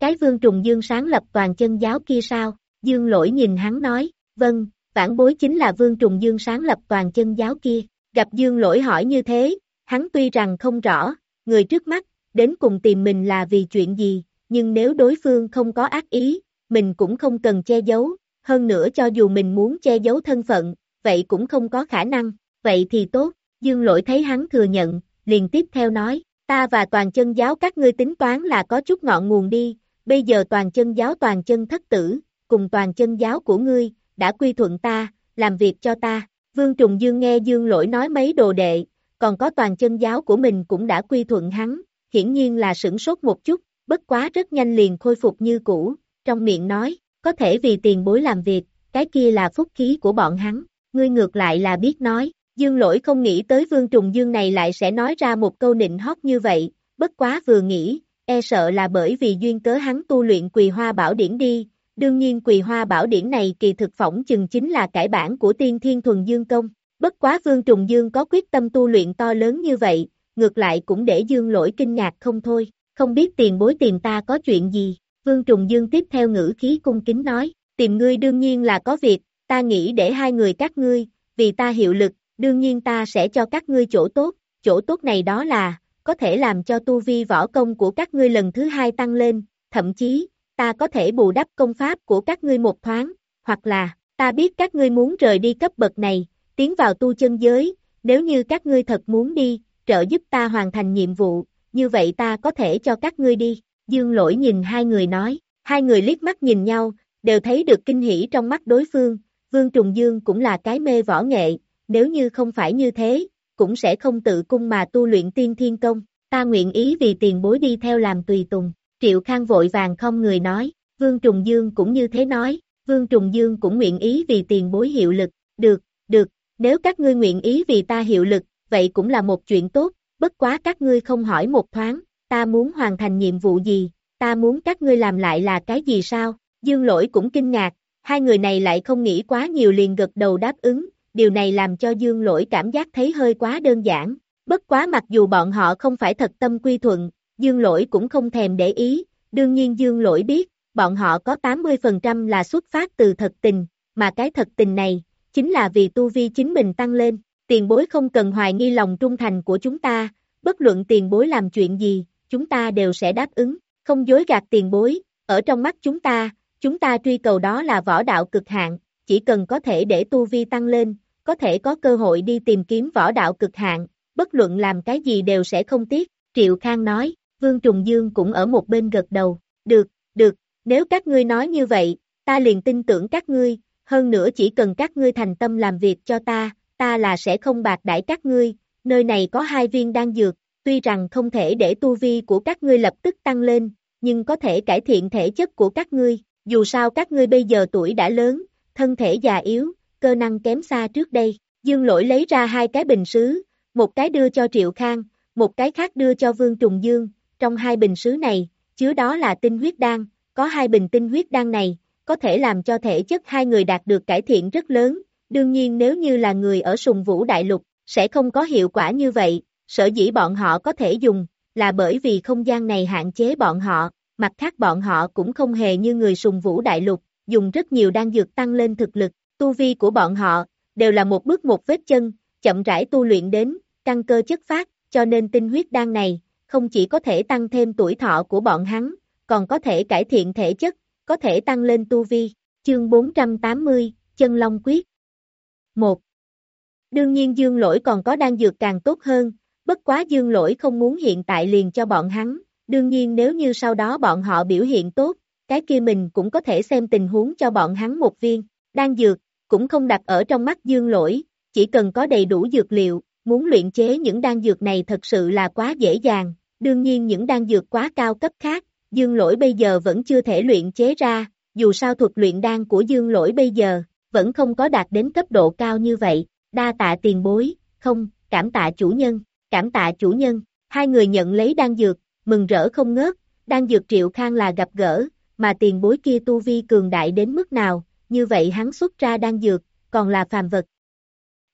Cái Vương Trùng Dương sáng lập toàn chân giáo kia sao, Dương lỗi nhìn hắn nói, vâng, vãn bối chính là Vương Trùng Dương sáng lập toàn chân giáo kia, gặp Dương lỗi hỏi như thế, hắn tuy rằng không rõ, người trước mắt, đến cùng tìm mình là vì chuyện gì, nhưng nếu đối phương không có ác ý, mình cũng không cần che giấu, hơn nữa cho dù mình muốn che giấu thân phận, vậy cũng không có khả năng, vậy thì tốt, dương lỗi thấy hắn thừa nhận, liền tiếp theo nói, ta và toàn chân giáo các ngươi tính toán là có chút ngọn nguồn đi, bây giờ toàn chân giáo toàn chân thất tử, cùng toàn chân giáo của ngươi, đã quy thuận ta, làm việc cho ta, Vương Trùng Dương nghe Dương lỗi nói mấy đồ đệ, còn có toàn chân giáo của mình cũng đã quy thuận hắn, hiển nhiên là sửng sốt một chút, bất quá rất nhanh liền khôi phục như cũ, trong miệng nói, có thể vì tiền bối làm việc, cái kia là phúc khí của bọn hắn, ngươi ngược lại là biết nói, dương lỗi không nghĩ tới vương trùng dương này lại sẽ nói ra một câu nịnh hót như vậy, bất quá vừa nghĩ, e sợ là bởi vì duyên cớ hắn tu luyện quỳ hoa bảo điển đi, đương nhiên quỳ hoa bảo điển này kỳ thực phỏng chừng chính là cải bản của tiên thiên thuần dương công, bất quá vương trùng dương có quyết tâm tu luyện to lớn như vậy, ngược lại cũng để dương lỗi kinh ngạc không thôi, không biết tiền bối tiền ta có chuyện gì, Vương Trùng Dương tiếp theo ngữ khí cung kính nói, tìm ngươi đương nhiên là có việc, ta nghĩ để hai người các ngươi, vì ta hiệu lực, đương nhiên ta sẽ cho các ngươi chỗ tốt, chỗ tốt này đó là, có thể làm cho tu vi võ công của các ngươi lần thứ hai tăng lên, thậm chí, ta có thể bù đắp công pháp của các ngươi một thoáng, hoặc là, ta biết các ngươi muốn rời đi cấp bậc này, tiến vào tu chân giới, nếu như các ngươi thật muốn đi, trợ giúp ta hoàn thành nhiệm vụ, như vậy ta có thể cho các ngươi đi. Dương lỗi nhìn hai người nói, hai người liếc mắt nhìn nhau, đều thấy được kinh hỉ trong mắt đối phương, Vương Trùng Dương cũng là cái mê võ nghệ, nếu như không phải như thế, cũng sẽ không tự cung mà tu luyện tiên thiên công, ta nguyện ý vì tiền bối đi theo làm tùy tùng, Triệu Khang vội vàng không người nói, Vương Trùng Dương cũng như thế nói, Vương Trùng Dương cũng nguyện ý vì tiền bối hiệu lực, được, được, nếu các ngươi nguyện ý vì ta hiệu lực, vậy cũng là một chuyện tốt, bất quá các ngươi không hỏi một thoáng, ta muốn hoàn thành nhiệm vụ gì, ta muốn các ngươi làm lại là cái gì sao, dương lỗi cũng kinh ngạc, hai người này lại không nghĩ quá nhiều liền gật đầu đáp ứng, điều này làm cho dương lỗi cảm giác thấy hơi quá đơn giản, Bất quá mặc dù bọn họ không phải thật tâm quy thuận, dương lỗi cũng không thèm để ý, đương nhiên dương lỗi biết, bọn họ có 80% là xuất phát từ thật tình, mà cái thật tình này, chính là vì tu vi chính mình tăng lên, tiền bối không cần hoài nghi lòng trung thành của chúng ta, bất luận tiền bối làm chuyện gì, chúng ta đều sẽ đáp ứng, không dối gạt tiền bối, ở trong mắt chúng ta, chúng ta truy cầu đó là võ đạo cực hạn, chỉ cần có thể để tu vi tăng lên, có thể có cơ hội đi tìm kiếm võ đạo cực hạn, bất luận làm cái gì đều sẽ không tiếc, Triệu Khang nói, Vương Trùng Dương cũng ở một bên gật đầu, được, được, nếu các ngươi nói như vậy, ta liền tin tưởng các ngươi, hơn nữa chỉ cần các ngươi thành tâm làm việc cho ta, ta là sẽ không bạc đãi các ngươi, nơi này có hai viên đan dược, tuy rằng không thể để tu vi của các ngươi lập tức tăng lên, nhưng có thể cải thiện thể chất của các ngươi, dù sao các ngươi bây giờ tuổi đã lớn, thân thể già yếu, cơ năng kém xa trước đây, dương lỗi lấy ra hai cái bình sứ, một cái đưa cho Triệu Khang, một cái khác đưa cho Vương Trùng Dương, trong hai bình sứ này, chứa đó là tinh huyết đan, có hai bình tinh huyết đan này, có thể làm cho thể chất hai người đạt được cải thiện rất lớn, đương nhiên nếu như là người ở sùng vũ đại lục, sẽ không có hiệu quả như vậy, sở dĩ bọn họ có thể dùng, là bởi vì không gian này hạn chế bọn họ, mặt khác bọn họ cũng không hề như người sùng vũ đại lục, dùng rất nhiều đan dược tăng lên thực lực, tu vi của bọn họ, đều là một bước một vết chân, chậm rãi tu luyện đến, căn cơ chất phát, cho nên tinh huyết đan này, không chỉ có thể tăng thêm tuổi thọ của bọn hắn, còn có thể cải thiện thể chất, có thể tăng lên tu vi. Chương 480, Chân Long Quyết 1. Đương nhiên dương lỗi còn có đan dược càng tốt hơn, bất quá dương lỗi không muốn hiện tại liền cho bọn hắn, đương nhiên nếu như sau đó bọn họ biểu hiện tốt, cái kia mình cũng có thể xem tình huống cho bọn hắn một viên, đan dược, cũng không đặt ở trong mắt dương lỗi, chỉ cần có đầy đủ dược liệu, muốn luyện chế những đan dược này thật sự là quá dễ dàng, đương nhiên những đan dược quá cao cấp khác, dương lỗi bây giờ vẫn chưa thể luyện chế ra, dù sao thuật luyện đan của dương lỗi bây giờ, vẫn không có đạt đến cấp độ cao như vậy, đa tạ tiền bối, không, cảm tạ chủ nhân, cảm tạ chủ nhân, hai người nhận lấy đan dược, mừng rỡ không ngớt, đan dược triệu khang là gặp gỡ, mà tiền bối kia tu vi cường đại đến mức nào, như vậy hắn xuất ra đan dược, còn là phàm vật.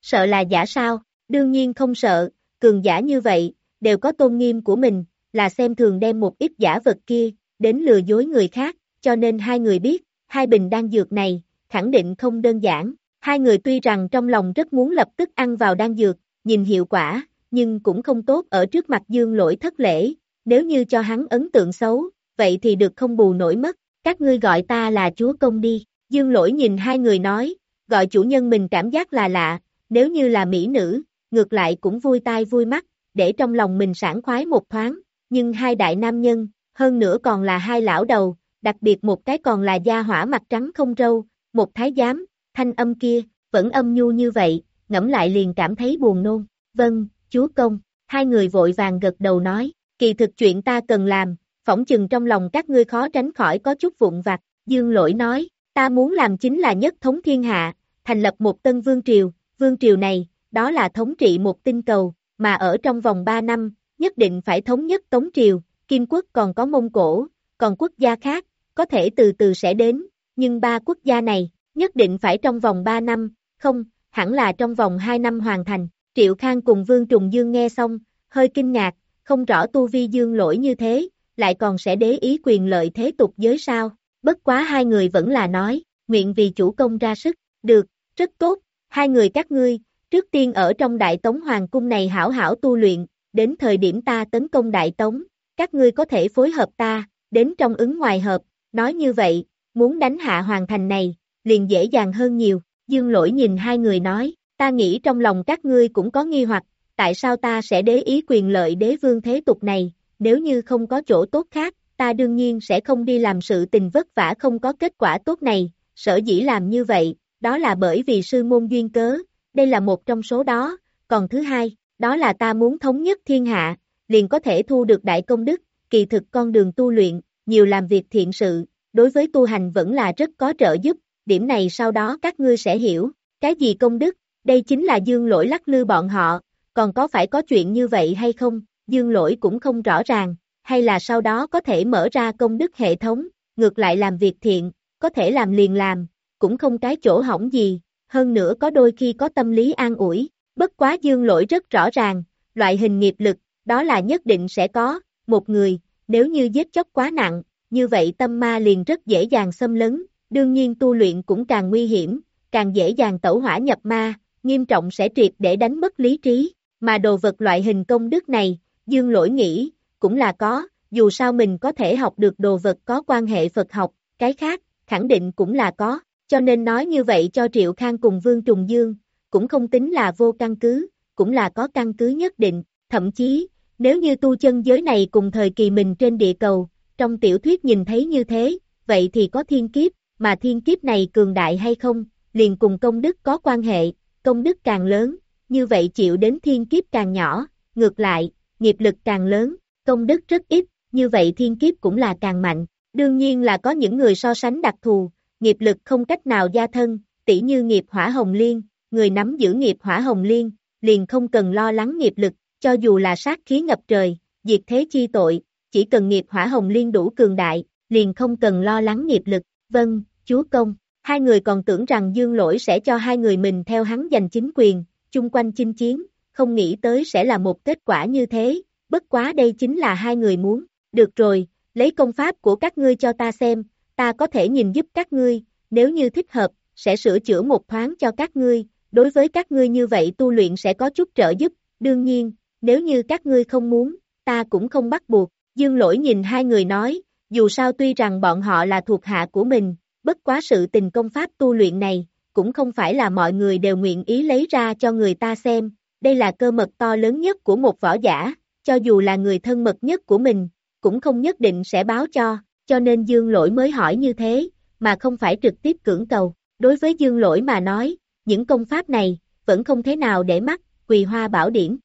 Sợ là giả sao, đương nhiên không sợ, cường giả như vậy, đều có tôn nghiêm của mình, là xem thường đem một ít giả vật kia, đến lừa dối người khác, cho nên hai người biết, hai bình đan dược này, khẳng định không đơn giản. Hai người tuy rằng trong lòng rất muốn lập tức ăn vào đan dược, nhìn hiệu quả, nhưng cũng không tốt ở trước mặt dương lỗi thất lễ, nếu như cho hắn ấn tượng xấu, vậy thì được không bù nổi mất, các ngươi gọi ta là chúa công đi, dương lỗi nhìn hai người nói, gọi chủ nhân mình cảm giác là lạ, nếu như là mỹ nữ, ngược lại cũng vui tai vui mắt, để trong lòng mình sảng khoái một thoáng, nhưng hai đại nam nhân, hơn nữa còn là hai lão đầu, đặc biệt một cái còn là da hỏa mặt trắng không râu, một thái giám, thanh âm kia, vẫn âm nhu như vậy, ngẫm lại liền cảm thấy buồn nôn, vâng, chúa công, hai người vội vàng gật đầu nói, kỳ thực chuyện ta cần làm, phỏng chừng trong lòng các ngươi khó tránh khỏi có chút vụn vặt, dương lỗi nói, ta muốn làm chính là nhất thống thiên hạ, thành lập một tân vương triều, vương triều này, đó là thống trị một tinh cầu, mà ở trong vòng 3 năm, nhất định phải thống nhất Tống Triều, Kim Quốc còn có Mông Cổ, còn quốc gia khác, có thể từ từ sẽ đến, nhưng ba quốc gia này, nhất định phải trong vòng 3 năm, không, hẳn là trong vòng 2 năm hoàn thành. Triệu Khang cùng Vương Trùng Dương nghe xong, hơi kinh ngạc, không rõ tu vi dương lỗi như thế, lại còn sẽ đế ý quyền lợi thế tục giới sao, bất quá hai người vẫn là nói, nguyện vì chủ công ra sức, được, rất tốt, hai người các ngươi, trước tiên ở trong đại tống hoàng cung này hảo hảo tu luyện, đến thời điểm ta tấn công đại tống, các ngươi có thể phối hợp ta, đến trong ứng ngoài hợp, nói như vậy, muốn đánh hạ hoàng thành này, liền dễ dàng hơn nhiều, dương lỗi nhìn hai người nói, ta nghĩ trong lòng các ngươi cũng có nghi hoặc, tại sao ta sẽ đế ý quyền lợi đế vương thế tục này, nếu như không có chỗ tốt khác, ta đương nhiên sẽ không đi làm sự tình vất vả không có kết quả tốt này, sở dĩ làm như vậy, đó là bởi vì sư môn duyên cớ, đây là một trong số đó, còn thứ hai, đó là ta muốn thống nhất thiên hạ, liền có thể thu được đại công đức, kỳ thực con đường tu luyện, nhiều làm việc thiện sự, đối với tu hành vẫn là rất có trợ giúp, điểm này sau đó các ngươi sẽ hiểu, cái gì công đức, đây chính là dương lỗi lắc lư bọn họ, còn có phải có chuyện như vậy hay không, dương lỗi cũng không rõ ràng, hay là sau đó có thể mở ra công đức hệ thống, ngược lại làm việc thiện, có thể làm liền làm, cũng không cái chỗ hỏng gì, hơn nữa có đôi khi có tâm lý an ủi, bất quá dương lỗi rất rõ ràng, loại hình nghiệp lực, đó là nhất định sẽ có, một người, nếu như giết chóc quá nặng, như vậy tâm ma liền rất dễ dàng xâm lấn, đương nhiên tu luyện cũng càng nguy hiểm, càng dễ dàng tẩu hỏa nhập ma, nghiêm trọng sẽ triệt để đánh mất lý trí, mà đồ vật loại hình công đức này, dương lỗi nghĩ, cũng là có, dù sao mình có thể học được đồ vật có quan hệ Phật học, cái khác, khẳng định cũng là có, cho nên nói như vậy cho Triệu Khang cùng Vương Trùng Dương, cũng không tính là vô căn cứ, cũng là có căn cứ nhất định, thậm chí, nếu như tu chân giới này cùng thời kỳ mình trên địa cầu, trong tiểu thuyết nhìn thấy như thế, vậy thì có thiên kiếp, mà thiên kiếp này cường đại hay không, liền cùng công đức có quan hệ, công đức càng lớn, như vậy chịu đến thiên kiếp càng nhỏ, ngược lại, nghiệp lực càng lớn, công đức rất ít, như vậy thiên kiếp cũng là càng mạnh. Đương nhiên là có những người so sánh đặc thù, nghiệp lực không cách nào gia thân, tỉ như nghiệp hỏa hồng liên, người nắm giữ nghiệp hỏa hồng liên, liền không cần lo lắng nghiệp lực, cho dù là sát khí ngập trời, diệt thế chi tội, chỉ cần nghiệp hỏa hồng liên đủ cường đại, liền không cần lo lắng nghiệp lực, vâng, chúa công, hai người còn tưởng rằng dương lỗi sẽ cho hai người mình theo hắn giành chính quyền, chung quanh chinh chiến, không nghĩ tới sẽ là một kết quả như thế, bất quá đây chính là hai người muốn, được rồi, lấy công pháp của các ngươi cho ta xem, ta có thể nhìn giúp các ngươi, nếu như thích hợp, sẽ sửa chữa một thoáng cho các ngươi, đối với các ngươi như vậy tu luyện sẽ có chút trợ giúp, đương nhiên, nếu như các ngươi không muốn, ta cũng không bắt buộc, dương lỗi nhìn hai người nói, dù sao tuy rằng bọn họ là thuộc hạ của mình, bất quá sự tình công pháp tu luyện này, cũng không phải là mọi người đều nguyện ý lấy ra cho người ta xem, đây là cơ mật to lớn nhất của một võ giả, cho dù là người thân mật nhất của mình, cũng không nhất định sẽ báo cho, cho nên dương lỗi mới hỏi như thế, mà không phải trực tiếp cưỡng cầu. Đối với dương lỗi mà nói, những công pháp này, vẫn không thế nào để mắt, quỳ hoa bảo điển.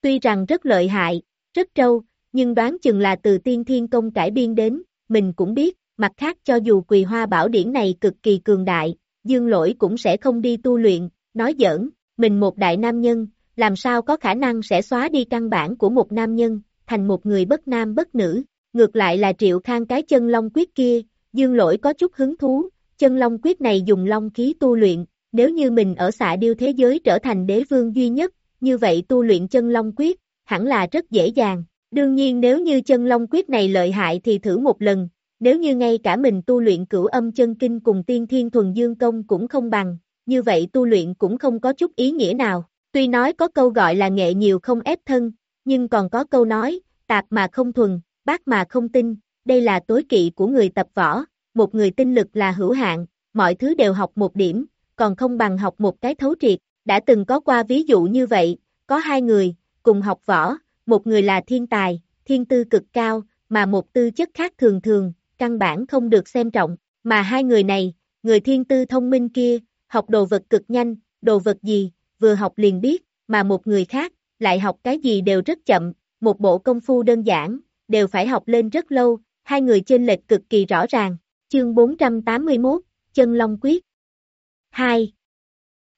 Tuy rằng rất lợi hại, rất trâu, nhưng đoán chừng là từ tiên thiên công cải biên đến, mình cũng biết, mặt khác cho dù quỳ hoa bảo điển này cực kỳ cường đại, dương lỗi cũng sẽ không đi tu luyện, nói giỡn, mình một đại nam nhân, làm sao có khả năng sẽ xóa đi căn bản của một nam nhân, thành một người bất nam bất nữ, ngược lại là triệu khang cái chân long quyết kia, dương lỗi có chút hứng thú, chân long quyết này dùng long khí tu luyện, nếu như mình ở xạ điêu thế giới trở thành đế vương duy nhất, như vậy tu luyện chân long quyết, hẳn là rất dễ dàng, đương nhiên nếu như chân long quyết này lợi hại thì thử một lần, nếu như ngay cả mình tu luyện cửu âm chân kinh cùng tiên thiên thuần dương công cũng không bằng, như vậy tu luyện cũng không có chút ý nghĩa nào. Tuy nói có câu gọi là nghệ nhiều không ép thân, nhưng còn có câu nói, tạp mà không thuần, bác mà không tinh, đây là tối kỵ của người tập võ, một người tinh lực là hữu hạn, mọi thứ đều học một điểm, còn không bằng học một cái thấu triệt, đã từng có qua ví dụ như vậy, có hai người, cùng học võ, một người là thiên tài, thiên tư cực cao, mà một tư chất khác thường thường, căn bản không được xem trọng, mà hai người này, người thiên tư thông minh kia, học đồ vật cực nhanh, đồ vật gì, vừa học liền biết, mà một người khác, lại học cái gì đều rất chậm, một bộ công phu đơn giản, đều phải học lên rất lâu, hai người trên lệch cực kỳ rõ ràng. Chương 481, Chân Long Quyết 2.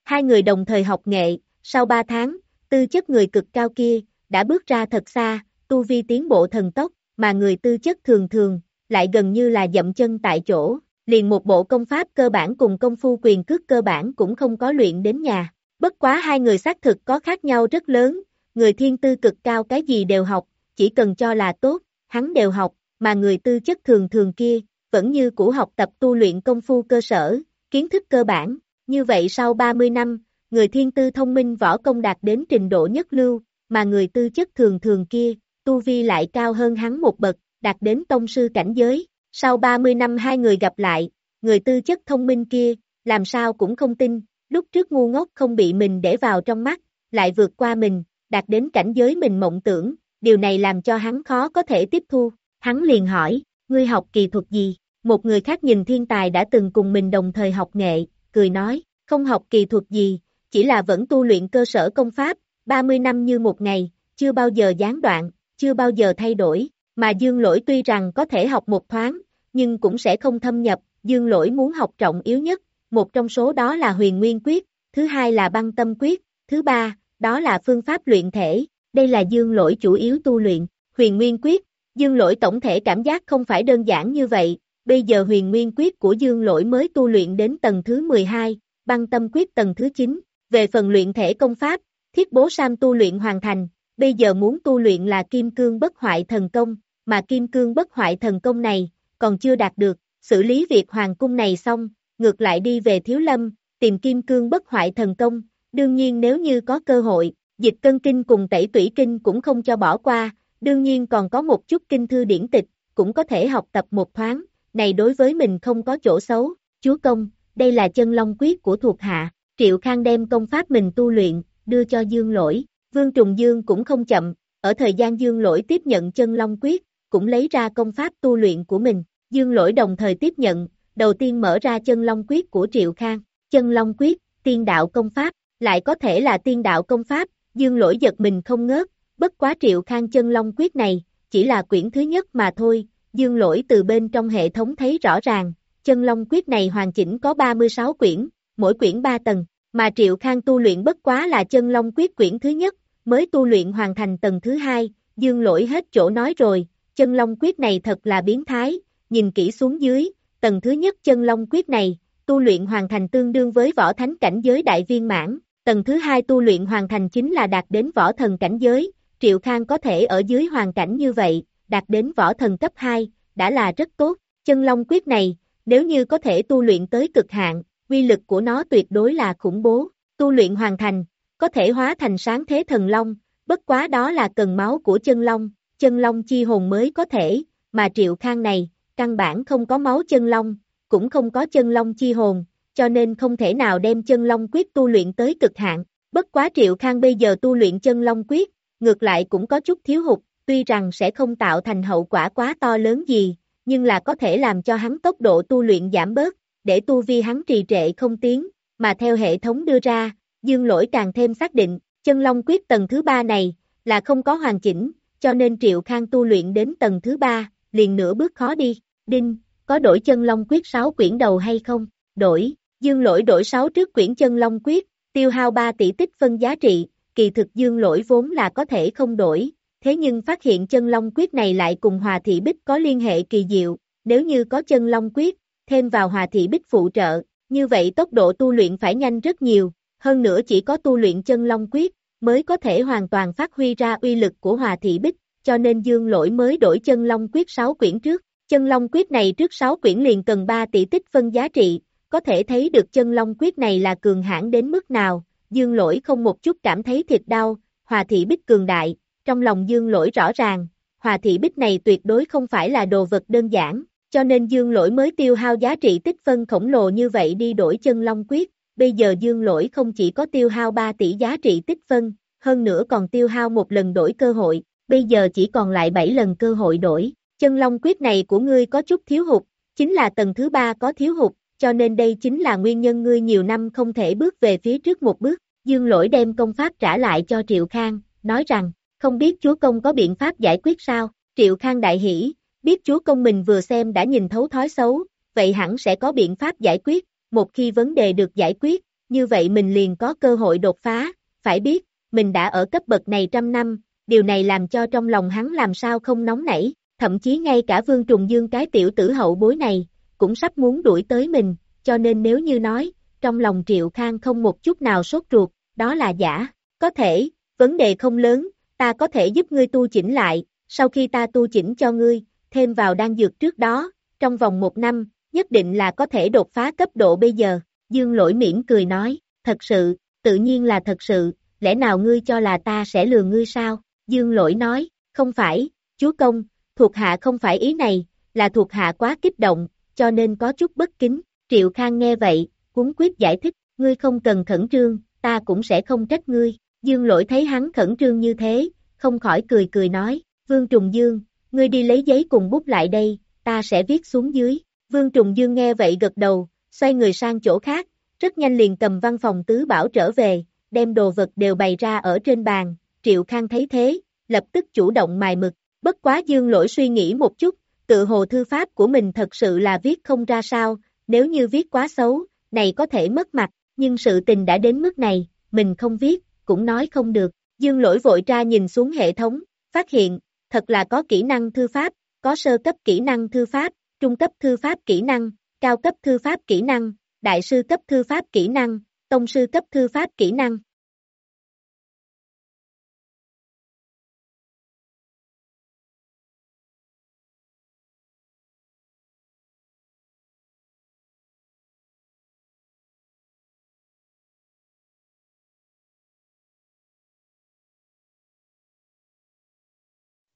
Hai người đồng thời học nghệ, sau ba tháng, tư chất người cực cao kia, đã bước ra thật xa, tu vi tiến bộ thần tốc, mà người tư chất thường thường, lại gần như là dậm chân tại chỗ, liền một bộ công pháp cơ bản cùng công phu quyền cước cơ bản cũng không có luyện đến nhà. Bất quá hai người xác thực có khác nhau rất lớn, người thiên tư cực cao cái gì đều học, chỉ cần cho là tốt, hắn đều học, mà người tư chất thường thường kia, vẫn như cũ học tập tu luyện công phu cơ sở, kiến thức cơ bản. Như vậy sau 30 năm, người thiên tư thông minh võ công đạt đến trình độ nhất lưu, mà người tư chất thường thường kia, tu vi lại cao hơn hắn một bậc, đạt đến tông sư cảnh giới. Sau 30 năm hai người gặp lại, người tư chất thông minh kia, làm sao cũng không tin, lúc trước ngu ngốc không bị mình để vào trong mắt, lại vượt qua mình, đạt đến cảnh giới mình mộng tưởng, điều này làm cho hắn khó có thể tiếp thu. Hắn liền hỏi, ngươi học kỳ thuật gì? Một người khác nhìn thiên tài đã từng cùng mình đồng thời học nghệ, cười nói, không học kỳ thuật gì, chỉ là vẫn tu luyện cơ sở công pháp, 30 năm như một ngày, chưa bao giờ gián đoạn, chưa bao giờ thay đổi, mà dương lỗi tuy rằng có thể học một thoáng, nhưng cũng sẽ không thâm nhập, dương lỗi muốn học trọng yếu nhất, một trong số đó là huyền nguyên quyết, thứ hai là băng tâm quyết, thứ ba, đó là phương pháp luyện thể, đây là dương lỗi chủ yếu tu luyện, huyền nguyên quyết, dương lỗi tổng thể cảm giác không phải đơn giản như vậy, bây giờ huyền nguyên quyết của dương lỗi mới tu luyện đến tầng thứ 12, băng tâm quyết tầng thứ 9, về phần luyện thể công pháp, thiết bố sam tu luyện hoàn thành, bây giờ muốn tu luyện là kim cương bất hoại thần công, mà kim cương bất hoại thần công này, còn chưa đạt được, xử lý việc hoàng cung này xong, ngược lại đi về thiếu lâm, tìm kim cương bất hoại thần công, đương nhiên nếu như có cơ hội, dịch cân kinh cùng tẩy tủy kinh cũng không cho bỏ qua, đương nhiên còn có một chút kinh thư điển tịch, cũng có thể học tập một thoáng, này đối với mình không có chỗ xấu, chúa công, đây là chân long quyết của thuộc hạ, triệu khang đem công pháp mình tu luyện, đưa cho dương lỗi, vương trùng dương cũng không chậm, ở thời gian dương lỗi tiếp nhận chân long quyết, cũng lấy ra công pháp tu luyện của mình, dương lỗi đồng thời tiếp nhận, đầu tiên mở ra chân long quyết của triệu khang, chân long quyết, tiên đạo công pháp, lại có thể là tiên đạo công pháp, dương lỗi giật mình không ngớt, bất quá triệu khang chân long quyết này, chỉ là quyển thứ nhất mà thôi, dương lỗi từ bên trong hệ thống thấy rõ ràng, chân long quyết này hoàn chỉnh có 36 quyển, mỗi quyển 3 tầng, mà triệu khang tu luyện bất quá là chân long quyết quyển thứ nhất, mới tu luyện hoàn thành tầng thứ hai, dương lỗi hết chỗ nói rồi, chân long quyết này thật là biến thái, nhìn kỹ xuống dưới, tầng thứ nhất chân long quyết này, tu luyện hoàn thành tương đương với võ thánh cảnh giới đại viên mãn, tầng thứ hai tu luyện hoàn thành chính là đạt đến võ thần cảnh giới, Triệu Khang có thể ở dưới hoàn cảnh như vậy, đạt đến võ thần cấp 2, đã là rất tốt, chân long quyết này, nếu như có thể tu luyện tới cực hạn, uy lực của nó tuyệt đối là khủng bố, tu luyện hoàn thành, có thể hóa thành sáng thế thần long, bất quá đó là cần máu của chân long, chân long chi hồn mới có thể, mà Triệu Khang này, căn bản không có máu chân long, cũng không có chân long chi hồn, cho nên không thể nào đem chân long quyết tu luyện tới cực hạn. Bất quá Triệu Khang bây giờ tu luyện chân long quyết, ngược lại cũng có chút thiếu hụt, tuy rằng sẽ không tạo thành hậu quả quá to lớn gì, nhưng là có thể làm cho hắn tốc độ tu luyện giảm bớt, để tu vi hắn trì trệ không tiến, mà theo hệ thống đưa ra, dương lỗi càng thêm xác định, chân long quyết tầng thứ ba này, là không có hoàn chỉnh, cho nên Triệu Khang tu luyện đến tầng thứ ba, liền nửa bước khó đi, đinh, có đổi chân long quyết 6 quyển đầu hay không, đổi, dương lỗi đổi 6 trước quyển chân long quyết, tiêu hao 3 tỷ tích phân giá trị, kỳ thực dương lỗi vốn là có thể không đổi, thế nhưng phát hiện chân long quyết này lại cùng hòa thị bích có liên hệ kỳ diệu, nếu như có chân long quyết, thêm vào hòa thị bích phụ trợ, như vậy tốc độ tu luyện phải nhanh rất nhiều, hơn nữa chỉ có tu luyện chân long quyết, mới có thể hoàn toàn phát huy ra uy lực của hòa thị bích, cho nên dương lỗi mới đổi chân long quyết 6 quyển trước, chân long quyết này trước 6 quyển liền cần 3 tỷ tích phân giá trị, có thể thấy được chân long quyết này là cường hãn đến mức nào, dương lỗi không một chút cảm thấy thiệt đau, hòa thị bích cường đại, trong lòng dương lỗi rõ ràng, hòa thị bích này tuyệt đối không phải là đồ vật đơn giản, cho nên dương lỗi mới tiêu hao giá trị tích phân khổng lồ như vậy đi đổi chân long quyết, bây giờ dương lỗi không chỉ có tiêu hao 3 tỷ giá trị tích phân, hơn nữa còn tiêu hao một lần đổi cơ hội, bây giờ chỉ còn lại 7 lần cơ hội đổi, chân long quyết này của ngươi có chút thiếu hụt, chính là tầng thứ ba có thiếu hụt, cho nên đây chính là nguyên nhân ngươi nhiều năm không thể bước về phía trước một bước, dương lỗi đem công pháp trả lại cho Triệu Khang, nói rằng, không biết chúa công có biện pháp giải quyết sao, Triệu Khang đại hỷ, biết chúa công mình vừa xem đã nhìn thấu thói xấu, vậy hẳn sẽ có biện pháp giải quyết, một khi vấn đề được giải quyết, như vậy mình liền có cơ hội đột phá, phải biết, mình đã ở cấp bậc này trăm năm, điều này làm cho trong lòng hắn làm sao không nóng nảy, thậm chí ngay cả vương trùng dương cái tiểu tử hậu bối này, cũng sắp muốn đuổi tới mình, cho nên nếu như nói, trong lòng Triệu Khang không một chút nào sốt ruột, đó là giả, có thể, vấn đề không lớn, ta có thể giúp ngươi tu chỉnh lại, sau khi ta tu chỉnh cho ngươi, thêm vào đan dược trước đó, trong vòng một năm, nhất định là có thể đột phá cấp độ bây giờ, dương lỗi mỉm cười nói, thật sự, tự nhiên là thật sự, lẽ nào ngươi cho là ta sẽ lừa ngươi sao, dương lỗi nói, không phải, chúa công, thuộc hạ không phải ý này, là thuộc hạ quá kích động, cho nên có chút bất kính, triệu khang nghe vậy, cuốn quyết giải thích, ngươi không cần khẩn trương, ta cũng sẽ không trách ngươi, dương lỗi thấy hắn khẩn trương như thế, không khỏi cười cười nói, Vương Trùng Dương, ngươi đi lấy giấy cùng bút lại đây, ta sẽ viết xuống dưới, Vương Trùng Dương nghe vậy gật đầu, xoay người sang chỗ khác, rất nhanh liền cầm văn phòng tứ bảo trở về, đem đồ vật đều bày ra ở trên bàn, Triệu Khang thấy thế, lập tức chủ động mài mực, bất quá dương lỗi suy nghĩ một chút, tự hồ thư pháp của mình thật sự là viết không ra sao, nếu như viết quá xấu, này có thể mất mặt, nhưng sự tình đã đến mức này, mình không viết, cũng nói không được. Dương lỗi vội ra nhìn xuống hệ thống, phát hiện, thật là có kỹ năng thư pháp, có sơ cấp kỹ năng thư pháp, trung cấp thư pháp kỹ năng, cao cấp thư pháp kỹ năng, đại sư cấp thư pháp kỹ năng, tông sư cấp thư pháp kỹ năng.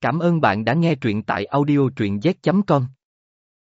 Cảm ơn bạn đã nghe truyện tại audiotruyenz.com.